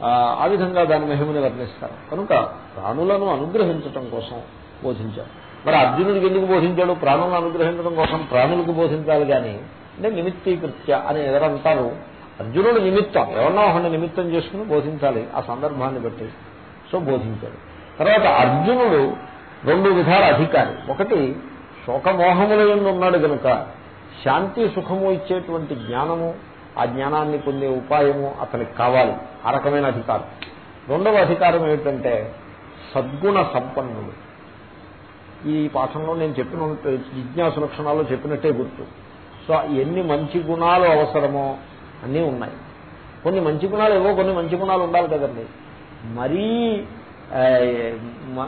ఆ విధంగా దాని మహిమని వర్ణిస్తారు. కనుక ప్రాణులను అనుగ్రహించటం కోసం బోధించారు. మరి అర్జునుడికి ఎందుకు బోధించాడు? ప్రాణులను అనుగ్రహించడం కోసం ప్రాణులకు బోధించాలి కానీ అంటే నిమిత్తీకృత్య అని ఎవరంటారు? అర్జునుడు నిమిత్తం. ఎవరన్నా ఒక నిమిత్తం చేసుకుని బోధించాలి ఆ సందర్భాన్ని బట్టి. సో బోధించాడు. తర్వాత అర్జునుడు రెండు విధాల అధికారి. ఒకటి శోకమోహముల ఎందు ఉన్నాడు కనుక శాంతి సుఖము ఇచ్చేటువంటి జ్ఞానము ఆ జ్ఞానాన్ని పొందే ఉపాయము అతనికి కావాలి. ఆ రకమైన అధికారం. రెండవ అధికారం ఏమిటంటే సద్గుణ సంపన్నుడు. ఈ పాఠంలో నేను చెప్పిన జిజ్ఞాసు లక్షణాలు చెప్పినట్టే గుర్తు. సో ఎన్ని మంచి గుణాలు అవసరమో అన్నీ ఉన్నాయి. కొన్ని మంచి గుణాలు ఏవో కొన్ని మంచి గుణాలు ఉండాలి కదండి. మరీ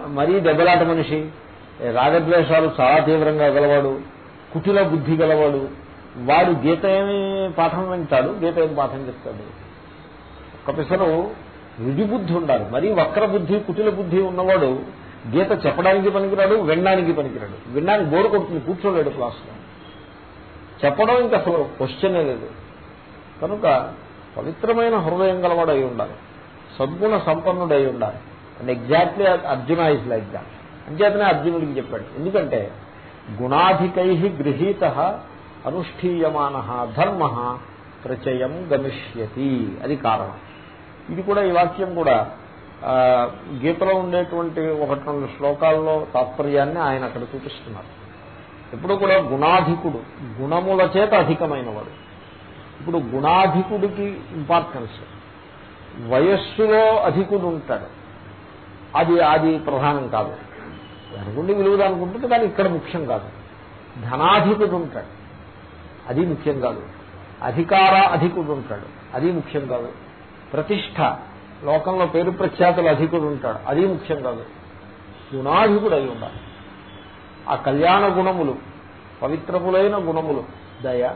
మరీ దెబ్బలాట మనిషి రాగద్వేషాలు చాలా తీవ్రంగా గలవాడు కుటిల బుద్ధి గలవాడు వాడు గీత ఏమి పాఠం వింటాడు? గీత ఏమి పాఠం చెప్తాడు? ఒక పిసరు బుద్ధి ఉండాలి. మరీ వక్ర బుద్ధి కుటిల బుద్ధి ఉన్నవాడు గీత చెప్పడానికి పనికిరాడు వినడానికి పనికిరాడు. వినడానికి బోరు కొడుతుంది కూర్చోలేడు క్లాసులో. చెప్పడం ఇంకా అసలు క్వశ్చనే లేదు. కనుక పవిత్రమైన హృదయం గలవాడు అయి ఉండాలి. సద్గుణ సంపన్నుడై ఉండాలి. And exactly Arjuna is like that అంచేతనే అర్జునుడికి చెప్పాడు. ఎందుకంటే గుణాధికై గృహీత అనుష్ఠీయమాన ధర్మ ప్రచయం గమిష్యతి. అది కారణం. ఇది కూడా ఈ వాక్యం కూడా గీతలో ఉండేటువంటి ఒకటి రెండు శ్లోకాల్లో తాత్పర్యాన్ని ఆయన అక్కడ చూపిస్తున్నారు ఎప్పుడు కూడా గుణాధికుడు గుణముల చేత అధికమైనవాడు. ఇప్పుడు గుణాధికుడికి ఇంపార్టెన్స్ వయస్సులో అధికుడు ఉంటాడు అది అది ప్రధానం కాదు. అనుకుంటే విలువ అనుకుంటుంది కానీ ఇక్కడ ముఖ్యం కాదు. ధనాధికుడు ఉంటాడు అది ముఖ్యం కాదు. అధికార అధికుడు ఉంటాడు అది ముఖ్యం కాదు. ప్రతిష్ట లోకంలో పేరు ప్రఖ్యాతులు అధికుడు ఉంటాడు అది ముఖ్యం కాదు. గుణాధికుడు అయి ఉండాలి. ఆ కళ్యాణ గుణములు పవిత్రములైన గుణములు దయ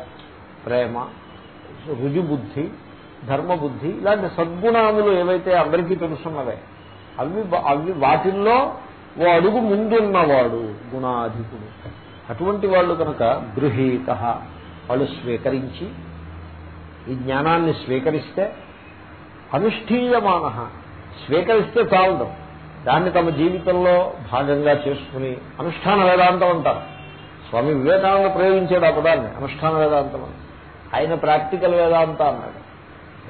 ప్రేమ రుజుబుద్ధి ధర్మబుద్ధి ఇలాంటి సద్గుణాములు ఏవైతే అందరికీ తెలుసున్నవే అవి అవి వాటిల్లో ఓ అడుగు ముందున్నవాడు గుణాధికుడు. అటువంటి వాళ్ళు కనుక గృహీత వాళ్ళు స్వీకరించి ఈ జ్ఞానాన్ని స్వీకరిస్తే అనుష్ఠీయమాన స్వీకరిస్తే చాలదు. దాన్ని తమ జీవితంలో భాగంగా చేసుకుని అనుష్ఠాన వేదాంతం అంటారు. స్వామి వివేకానంద ప్రయోగించాడు ఆ పదాన్ని అనుష్ఠాన వేదాంతం అని. ఆయన ప్రాక్టికల్ వేదాంత అన్నాడు.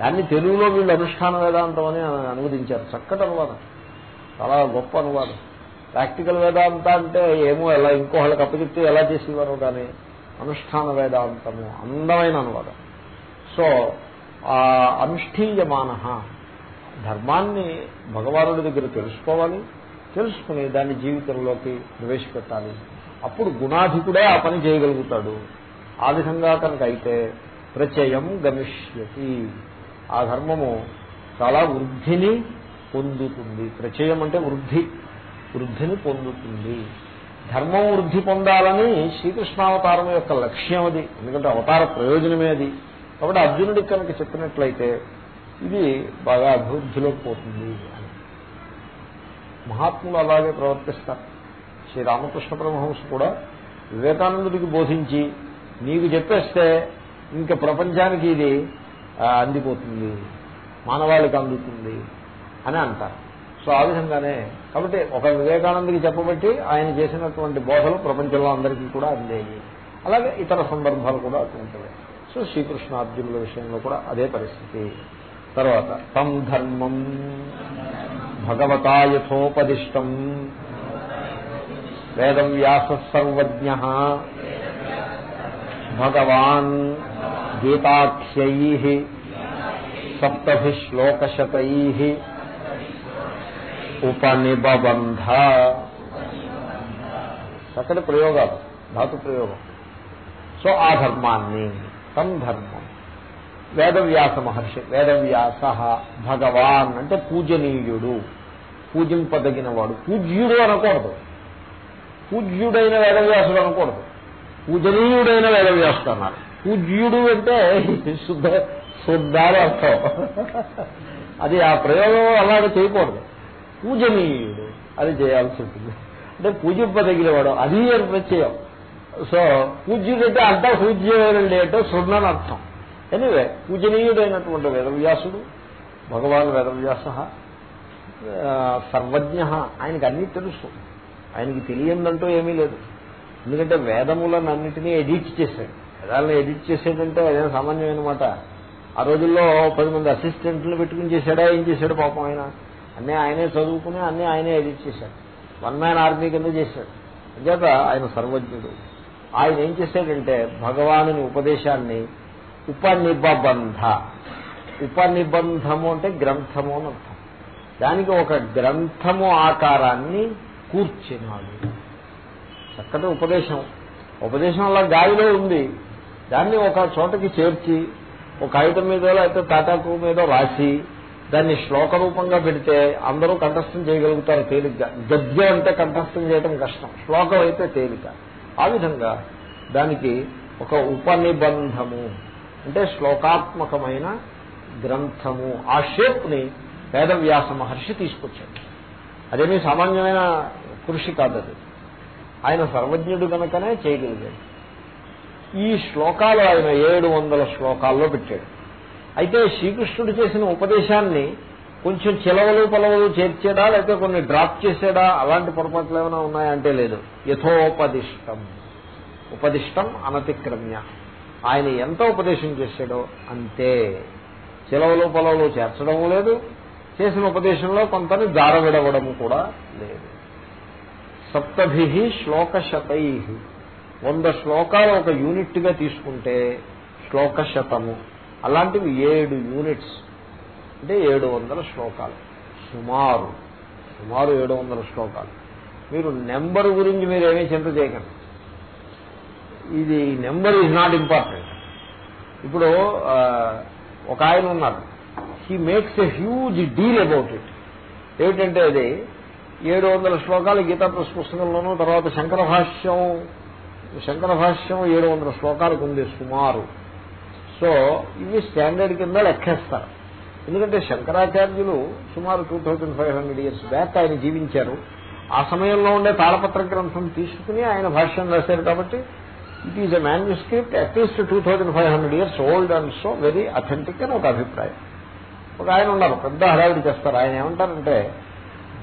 దాన్ని తెలుగులో వీళ్ళు అనుష్ఠాన వేదాంతం అని అనువదించారు. చక్కటి అనువాదం. చాలా గొప్ప అనువాదం. ప్రాక్టికల్ వేదాంత అంటే ఏమో ఎలా ఇంకోళ్ళకి అప్పచెప్తే ఎలా చేసేవారు కానీ అనుష్ఠాన వేదాంతము అందమైన అనువాదం. సో ఆ అనుష్ఠీయమాన ధర్మాన్ని భగవానుడి దగ్గర తెలుసుకోవాలి. తెలుసుకుని దాన్ని జీవితంలోకి ప్రవేశపెట్టాలి. అప్పుడు గుణాధికుడే ఆ పని చేయగలుగుతాడు. ఆ విధంగా కనుక అయితే ప్రచయం గమిష్యతి. ఆ ధర్మము చాలా వృద్ధిని పొందుతుంది. ప్రచయం అంటే వృద్ధి వృద్ధిని పొందుతుంది. ధర్మం వృద్ధి పొందాలని శ్రీకృష్ణావతారం యొక్క లక్ష్యం అది. ఎందుకంటే అవతార ప్రయోజనమే అది. కాబట్టి అర్జునుడికి కనుక చెప్పినట్లయితే ఇది బాగా అభివృద్ధిలోకి పోతుంది అని. మహాత్ములు అలాగే ప్రవర్తిస్తారు. శ్రీ రామకృష్ణ పరమహంస కూడా వివేకానందుడికి బోధించి నీకు చెప్పేస్తే ఇంకా ప్రపంచానికి ఇది అందిపోతుంది. మానవాళికి అందుతుంది అని అంటారు. సో ఆ విధంగానే కాబట్టి ఒక వివేకానందకి చెప్పబట్టి ఆయన చేసినటువంటి బోధలు ప్రపంచంలో అందరికీ కూడా అందేవి. అలాగే ఇతర సందర్భాలు కూడా అటువంటివి సో శ్రీకృష్ణార్జునుల విషయంలో కూడా అదే పరిస్థితి. తర్వాత తం ధర్మం భగవతా యథోపదిష్టం వేదవ్యాస సర్వజ్ఞ భగవాన్ గీతాఖ్యై సప్తభి శ్లోకశతై ఉపనిబంధ చక్కటి ప్రయోగాలు ధాతు ప్రయోగం సో ఆ ధర్మాన్ని తం ధర్మం వేదవ్యాస మహర్షి వేదవ్యాస భగవాన్ అంటే పూజనీయుడు పూజింపదగిన వాడు పూజ్యుడు అనకూడదు. పూజ్యుడైన వేదవ్యాసుడు అనకూడదు. పూజనీయుడైన వేదవ్యాసుడు అన్నారు. పూజ్యుడు అంటే శుద్ధ శుద్ధాలు అర్థం అది ఆ ప్రయోగం అలాగే చేయకూడదు. పూజనీయుడు అది చేయాల్సి ఉంటుంది. అంటే పూజింపదగినవాడు అది ప్రత్యయం. సో పూజ్యుడంటే అర్థం పూజ్యమైనండి అంటే సున్నని అర్థం. ఎనివే పూజనీయుడైనటువంటి వేదవ్యాసుడు భగవాన్ వేదవ్యాస సర్వజ్ఞ ఆయనకి అన్నీ తెలుసు. ఆయనకి తెలియందంటూ ఏమీ లేదు. ఎందుకంటే వేదములను అన్నిటినీ ఎడిట్ చేశాడు. వేదాలను ఎడిట్ చేసేటంటే అదేం సామాన్యమైన మాట ఆ రోజుల్లో పది మంది అసిస్టెంట్లు పెట్టుకుని చేశాడా ఏం చేశాడు పాపం ఆయన? అన్నీ ఆయనే చదువుకుని అన్నీ ఆయనే ఎడిట్ చేశాడు. వన్ మ్యాన్ ఆర్మీ కింద చేశాడు. అంచేత ఆయన సర్వజ్ఞుడు. ఆయన ఏం చేశాడంటే భగవానుని ఉపదేశాన్ని ఉపనిబంధ ఉపనిబంధము అంటే గ్రంథము అని అర్థం. దానికి ఒక గ్రంథము ఆకారాన్ని కూర్చున్నాడు చక్కటి ఉపదేశం. ఉపదేశం అలా గాలిలో ఉంది. దాన్ని ఒక చోటకి చేర్చి ఒక కాగితం మీద లేకపోతే తాటాకు మీద రాసి దాన్ని శ్లోక రూపంగా పెడితే అందరూ కంఠస్థం చేయగలుగుతారు తేలిగ్గా. గద్యం అంటే కంఠస్థం చేయడం కష్టం. శ్లోకం అయితే తేలిక. ఆ విధంగా దానికి ఒక ఉపనిబంధము అంటే శ్లోకాత్మకమైన గ్రంథము ఆ షేప్ని వేదవ్యాస మహర్షి తీసుకొచ్చాడు. అదేమీ సామాన్యమైన కృషి కాదది. ఆయన సర్వజ్ఞుడు కనుకనే చేయగలిగాడు. ఈ శ్లోకాలు ఆయన ఏడు వందల శ్లోకాల్లో పెట్టాడు. అయితే శ్రీకృష్ణుడు చేసిన ఉపదేశాన్ని కొంచెం చిలవలు పొలవలు చేర్చాడా లేకపోతే కొన్ని డ్రాప్ చేసాడా అలాంటి పొరపాట్లు ఏమైనా ఉన్నాయంటే లేదు. యథోపదిష్టం. ఉపదిష్టం అనతిక్రమ్య. ఆయన ఎంత ఉపదేశం చేశాడో అంతే. చిలవలు పొలవలు చేర్చడం లేదు. చేసిన ఉపదేశంలో కొంతని జారవిడవడము కూడా లేదు. సప్తభి శ్లోకశతై. వంద శ్లోకాలు ఒక యూనిట్గా తీసుకుంటే శ్లోకశతము. అలాంటివి ఏడు యూనిట్స్. అంటే ఏడు వందల శ్లోకాలు. సుమారు. సుమారు ఏడు వందల శ్లోకాలు. మీరు నెంబర్ గురించి మీరు ఏమీ చింత చేయకండి. ఇది నెంబర్ ఈజ్ నాట్ ఇంపార్టెంట్ ఇప్పుడు ఒక ఆయన ఉన్నారు. He makes a huge deal about it ఏమిటంటే అది? ఏడు వందల శ్లోకాలు గీతా పుస్తకంలోనూ తర్వాత శంకర భాష్యం శంకర భాష్యం ఏడు వందల శ్లోకాలకు ఉంది సుమారు. సో ఇవి స్టాండర్డ్ కింద లెక్కేస్తారు. ఎందుకంటే శంకరాచార్యులు సుమారు two thousand five hundred years back ఆయన జీవించారు. ఆ సమయంలో ఉండే తాళపత్ర గ్రంథం తీసుకుని ఆయన భాష్యం రాశారు కాబట్టి it is a manuscript at least two thousand five hundred years old and so very authentic అని ఒక అభిప్రాయం. ఒక ఆయన ఉన్నారు పెద్ద హడావిడి చేస్తారు. ఆయన ఏమంటారంటే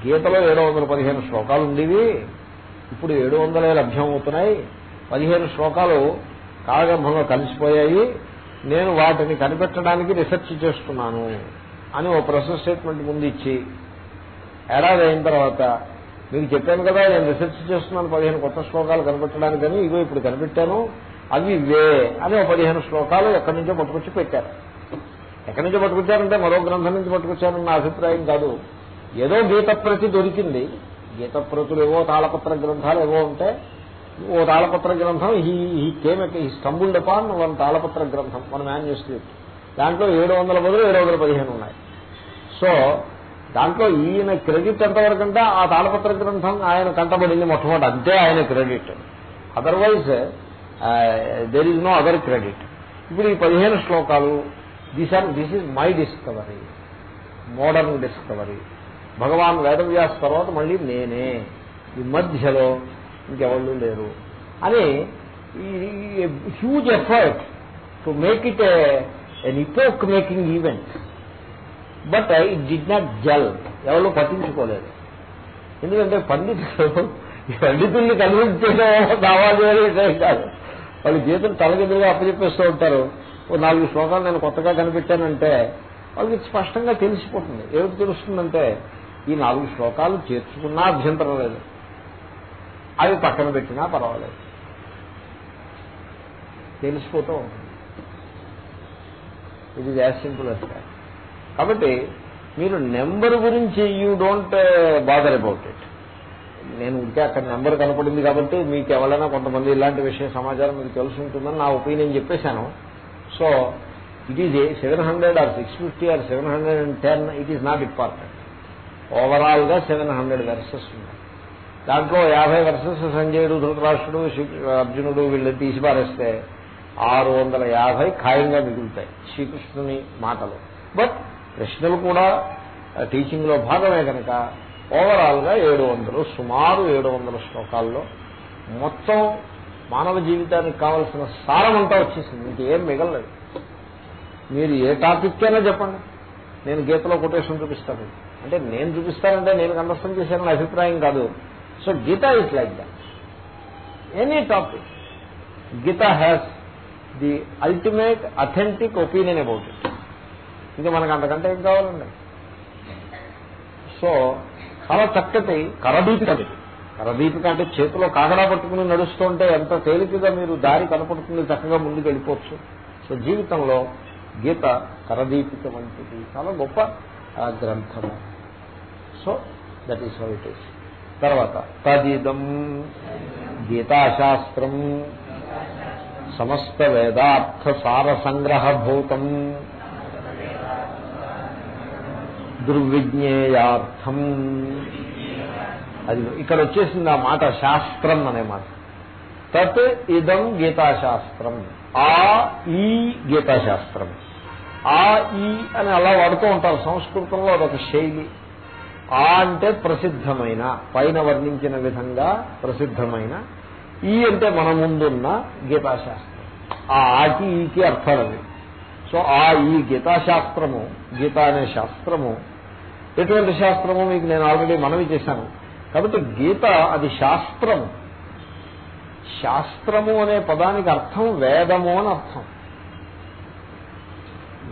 గీతలో ఏడు వందల పదిహేను శ్లోకాలు ఉండేవి ఇప్పుడు ఏడు వందలే లభ్యం అవుతున్నాయి. పదిహేను శ్లోకాలు కాలగర్భంలో కలిసిపోయాయి. నేను వాటిని కనిపెట్టడానికి రీసెర్చ్ చేస్తున్నాను అని ఓ ప్రొసెస్ స్టేట్మెంట్ ముందు ఇచ్చి ఏడాది అయిన తర్వాత మీకు చెప్పాను కదా నేను రీసెర్చ్ చేస్తున్నాను పదిహేను కొత్త శ్లోకాలు కనిపెట్టడానికని ఇగో ఇప్పుడు కనిపెట్టాను. అవి ఇవే అని ఓ పదిహేను శ్లోకాలు ఎక్కడి నుంచో పట్టుకొచ్చి పెట్టారు. ఎక్కడి నుంచో పట్టుకొచ్చారంటే మరో గ్రంథం నుంచి పట్టుకొచ్చారని నా అభిప్రాయం కాదు. ఏదో గీత ప్రతి దొరికింది. గీత ప్రతులు ఏవో తాళపత్ర గ్రంథాలు ఏవో ఉంటే ఓ తాళపత్ర గ్రంథం he he came he stumbled upon one తాళపత్ర గ్రంథం మన మాన్యూస్క్రిప్ట్ దాంట్లో ఏడు వందల బదులు ఏడు వందల పదిహేను ఉన్నాయి. సో దాంట్లో ఈయన క్రెడిట్ ఎంతవరకు అంటే ఆ తాళపత్ర గ్రంథం ఆయన కంటబడింది మొట్టమొదటి అంతే ఆయన credit otherwise there is no other credit ఇప్పుడు ఈ పదిహేను శ్లోకాలు this are this is my discovery modern discovery Bhagavan Vedavyas తర్వాత మళ్ళీ నేనే. ఈ మధ్యలో ఇంకెవరు లేరు. అని huge effort to make it an epoch making event but it did not gel ఎవరు పట్టించుకోలేదు. ఎందుకంటే పండితులు ఈ పండితుల్ని కన్విన్స్ చేయడం అని కాదు. వాళ్ళు జీతం తలగెదురుగా అప్పచెప్పేస్తూ ఉంటారు? ఓ నాలుగు శ్లోకాలు నేను కొత్తగా కనిపెట్టానంటే వాళ్ళకి స్పష్టంగా తెలిసిపోతుంది. ఏమిటి తెలుస్తుందంటే ఈ నాలుగు శ్లోకాలు చేర్చుకున్నా అభ్యంతరం లేదు. అవి పక్కన పెట్టినా పర్వాలేదు. తెలిసిపోతూ ఉంటుంది. ఇది యాజ్ సింపుల్ as కాబట్టి మీరు నెంబర్ గురించి you don't bother about it నేను ఉంటే అక్కడ నెంబర్ కనపడింది కాబట్టి మీకు ఎవరైనా కొంతమంది ఇలాంటి విషయ సమాచారం మీకు తెలిసి ఉంటుందని నా ఒపీనియన్ చెప్పేశాను. So it is seven hundred or six fifty or seven hundred and ten it is not important ఓవరాల్గా సెవెన్ హండ్రెడ్ వెర్సెస్ ఉన్నాయి. దాంట్లో యాభై వర్సెస్ సంజయుడు ధృతరాష్ట్రుడు శ్రీ- అర్జునుడు వీళ్ళు తీసి పారేస్తే ఆరు వందల యాభై ఖాయంగా మిగులుతాయి శ్రీకృష్ణుని మాటలు. బట్ ప్రశ్నలు కూడా టీచింగ్లో భాగమే కనుక ఓవరాల్గా ఏడు వందలు సుమారు ఏడు వందల శ్లోకాల్లో మొత్తం మానవ జీవితానికి కావలసిన సారమంతా వచ్చేసింది. ఇంకేం మిగలలేదు. మీరు ఏ టాపిక్ అయినా చెప్పండి. నేను గీతలో కొటేషన్ చూపిస్తాను. అంటే నేను చూపిస్తానంటే నేను అండర్స్టాండ్ చేశానని అభిప్రాయం కాదు. So Gita is like that any topic Gita has the ultimate authentic opinion about it ఇంకా మనకు అంతకంటే ఏం కావాలండి? సో చాలా చక్కటి కరదీపిక అది. కరదీపిక అంటే చేతిలో కాగడా పట్టుకుని నడుస్తుంటే ఎంత తేలికగా మీరు దారి కనపడుతుంది చక్కగా ముందుకు వెళ్ళిపోవచ్చు. సో జీవితంలో గీత కరదీపిక వంటిది. చాలా గొప్ప గ్రంథము. So that is how it is తర్వాత తదిదం గీతాశాస్త్రం సమస్త వేదార్థ సార సంగ్రహభూతం దుర్విజ్ఞేయార్థం. అది ఇక్కడ వచ్చేసింది ఆ మాట శాస్త్రం అనే మాట. తత్ ఇదం గీతాశాస్త్రం. ఆ ఈ గీతాశాస్త్రం. ఆ ఈ అని అలా వాడుతూ ఉంటారు సంస్కృతంలో అదొక శైలి. ఆ అంటే ప్రసిద్ధమైన పైన వర్ణించిన విధంగా ప్రసిద్ధమైన ఈ అంటే మన ముందున్న గీతాశాస్త్రం. ఆ ఆకి ఈకి అర్థాలు సో ఆ ఈ గీతాశాస్త్రము గీత అనే శాస్త్రము ఎటువంటి శాస్త్రము? మీకు నేను ఆల్రెడీ మనవి చేశాను. కాబట్టి గీత అది శాస్త్రము. శాస్త్రము అనే పదానికి అర్థం వేదము అని అర్థం.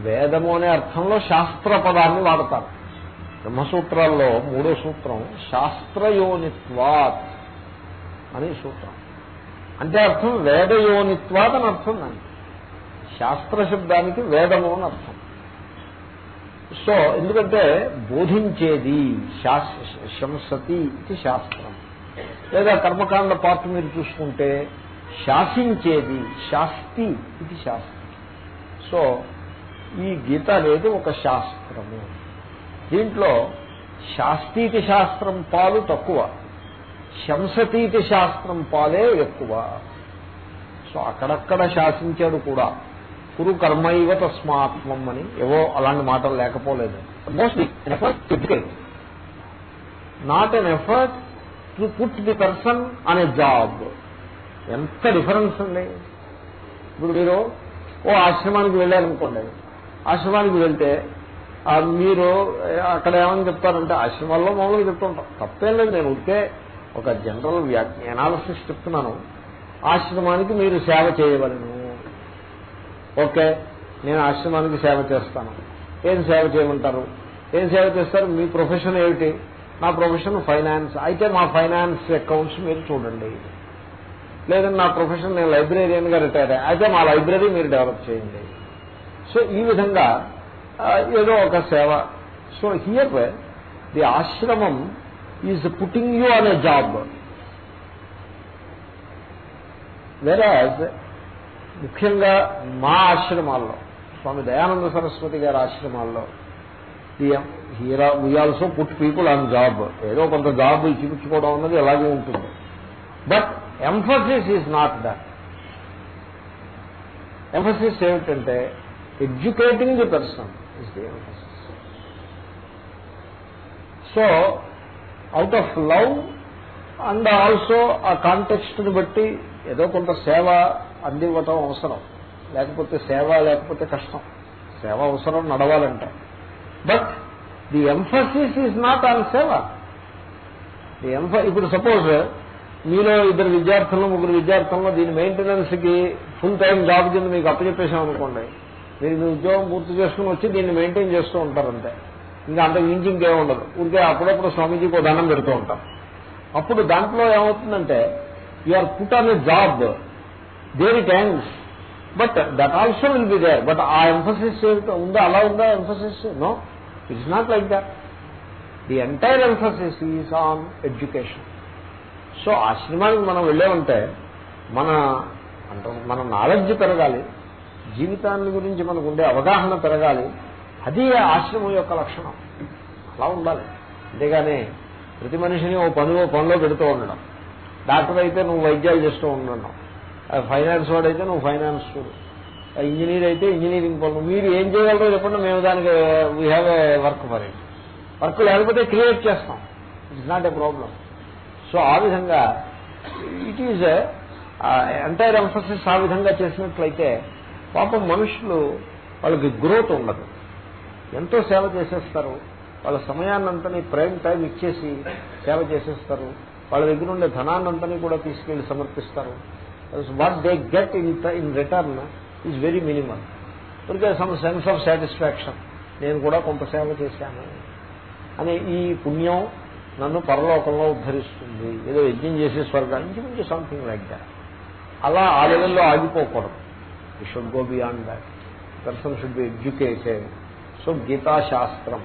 వేదము అనే అర్థంలో శాస్త్ర పదాన్ని వాడతారు. బ్రహ్మసూత్రాల్లో మూడో సూత్రం శాస్త్రయోనిత్వాత్ అని సూత్రం. అంటే అర్థం వేదయోనిత్వాత్ అని అర్థం దానికి. శాస్త్ర శబ్దానికి వేదము అని అర్థం. సో ఎందుకంటే బోధించేది శంసతి ఇది శాస్త్రం. లేదా కర్మకాండ పార్ట్ మీరు చూసుకుంటే శాసించేది శాస్తి ఇది శాస్త్రం. సో ఈ గీత అనేది ఒక శాస్త్రము. దీంట్లో శాస్తీతి శాస్త్రం పాలు తక్కువ శంసతీతి శాస్త్రం పాలే ఎక్కువ. సో అక్కడక్కడ శాసించాడు కూడా. కురు కర్మైవ తస్మాత్మం అని ఏవో అలాంటి మాటలు లేకపోలేదు. Mostly effort not an effort to put the person అనే జాబ్ ఎంత డిఫరెన్స్ అండి? ఇప్పుడు మీరు ఓ ఆశ్రమానికి వెళ్ళారనుకోండి. ఆశ్రమానికి వెళ్తే మీరు అక్కడ ఏమని చెప్తారంటే ఆశ్రమాల్లో మామూలుగా చెప్తుంటాం. తప్పేం లేదు నేను ఉంటే ఒక జనరల్ ఎనాలిసిస్ చెప్తున్నాను. ఆశ్రమానికి మీరు సేవ చేయవలను. ఓకే నేను ఆశ్రమానికి సేవ చేస్తాను. ఏం సేవ చేయమంటారు? ఏం సేవ చేస్తారు? మీ ప్రొఫెషన్ ఏమిటి? నా ప్రొఫెషన్ ఫైనాన్స్. అయితే మా ఫైనాన్స్ అకౌంట్స్ మీరు చూడండి. లేదంటే నా ప్రొఫెషన్ నేను లైబ్రేరియన్గా రిటైర్ అయితే మా లైబ్రరీ మీరు డెవలప్ చేయండి. సో ఈ విధంగా ఏదో ఒక సేవ. సో హియర్ ది ఆశ్రమం is putting you on a job whereas ముఖ్యంగా మా ఆశ్రమాల్లో స్వామి దయానంద సరస్వతి గారి ఆశ్రమాల్లో here we also put people on job ఏదో కొంత జాబ్ ఇచ్చిపుచ్చుకోవడం అన్నది ఎలాగే ఉంటుంది. But emphasis is not that emphasis ఏమిటంటే educating the person is the so out of love and also ఆ కాంటెక్స్ట్ని బట్టి ఏదో కొంత సేవ అందివ్వటం అవసరం. లేకపోతే సేవ లేకపోతే కష్టం. సేవ అవసరం నడవాలంటే. But the emphasis is not on seva. The ఎంఫ ఇప్పుడు సపోజ్ మీలో ఇద్దరు విద్యార్థులు ముగ్గురు విద్యార్థులు దీని మెయింటెనెన్స్కి ఫుల్ టైం జాబ్ కింద మీకు అప్పచెప్పేసాం అనుకోండి మీరు మీ ఉద్యోగం పూర్తి చేసుకుని వచ్చి దీన్ని మెయింటైన్ చేస్తూ ఉంటారంటే ఇంకా అంత మించి ఇంకేం ఉండదు. ఉంటే అప్పుడప్పుడు స్వామీజీకి దండం పెడుతూ ఉంటాం. అప్పుడు దాంట్లో ఏమవుతుందంటే you are put on a job there it ends but that also will be there but ఆ ఎంఫసిస్ ఉందా అలా ఉందా emphasis no it's not like that the entire emphasis is on education so ఆశ్రమానికి మనం వెళ్ళామంటే మన అంటే మన నాలెడ్జ్ పెరగాలి. జీవితాన్ని గురించి మనకు ఉండే అవగాహన పెరగాలి. అది ఆశ్రమం యొక్క లక్షణం. అలా ఉండాలి. అంతేగాని ప్రతి మనిషిని ఓ పని ఓ పనిలో పెడుతూ ఉండడం. డాక్టర్ అయితే నువ్వు వైద్యాలు చేస్తూ ఉండడం. ఫైనాన్స్ వాడైతే నువ్వు ఫైనాన్స్ ఇంజనీర్ అయితే ఇంజనీరింగ్ పనులు. మీరు ఏం చేయగలరో చెప్పండి మేము దానికి we have a work for it work లేకపోతే క్రియేట్ చేస్తాం. It's not a problem so ఆ విధంగా ఇట్ ఈజ్ ఎంటైర్ ఎంఫసిస్ ఆ విధంగా చేసినట్లయితే పాపం మనుషులు వాళ్ళకి గ్రోత్ ఉండదు. ఎంతో సేవ చేసేస్తారు. వాళ్ళ సమయాన్నంతని ప్రైమ్ టైం ఇచ్చేసి సేవ చేసేస్తారు. వాళ్ళ దగ్గర ఉండే ధనాన్నంతని కూడా తీసుకెళ్ళి సమర్పిస్తారు. What they get in in return is very minimal ఇప్పటికే సమ్ సెన్స్ ఆఫ్ సాటిస్ఫాక్షన్ నేను కూడా కొంత సేవ చేశాను అని ఈ పుణ్యం నన్ను పరలోకంలో ఉద్ధరిస్తుంది. ఏదో యజ్ఞం చేసే స్వర్గానికి సంథింగ్ లైక్ దాట్ అలా ఆ లెవెల్లో ఆగిపోకూడదు. ఈ should go beyond that person should be educated so గీతాశాస్త్రం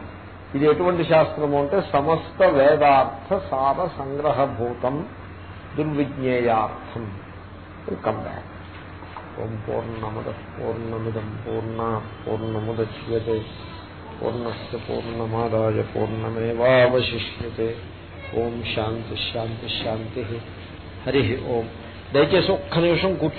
ఇది ఎటువంటి శాస్త్రము అంటే సమస్త వేదార్థ సార సంగ్రహభూతం దుర్విజ్ఞేయార్థం కమ్ బ్యాక్ ఓం పూర్ణమద పూర్ణమిదం పూర్ణ పూర్ణముద్యతే పూర్ణస్ పూర్ణమాదాయ పూర్ణమేవాశిష్యతే ఓం శాంతి శాంతి శాంతి హరి ఓం దయచేసి ఒక్క నిమిషం కూర్చో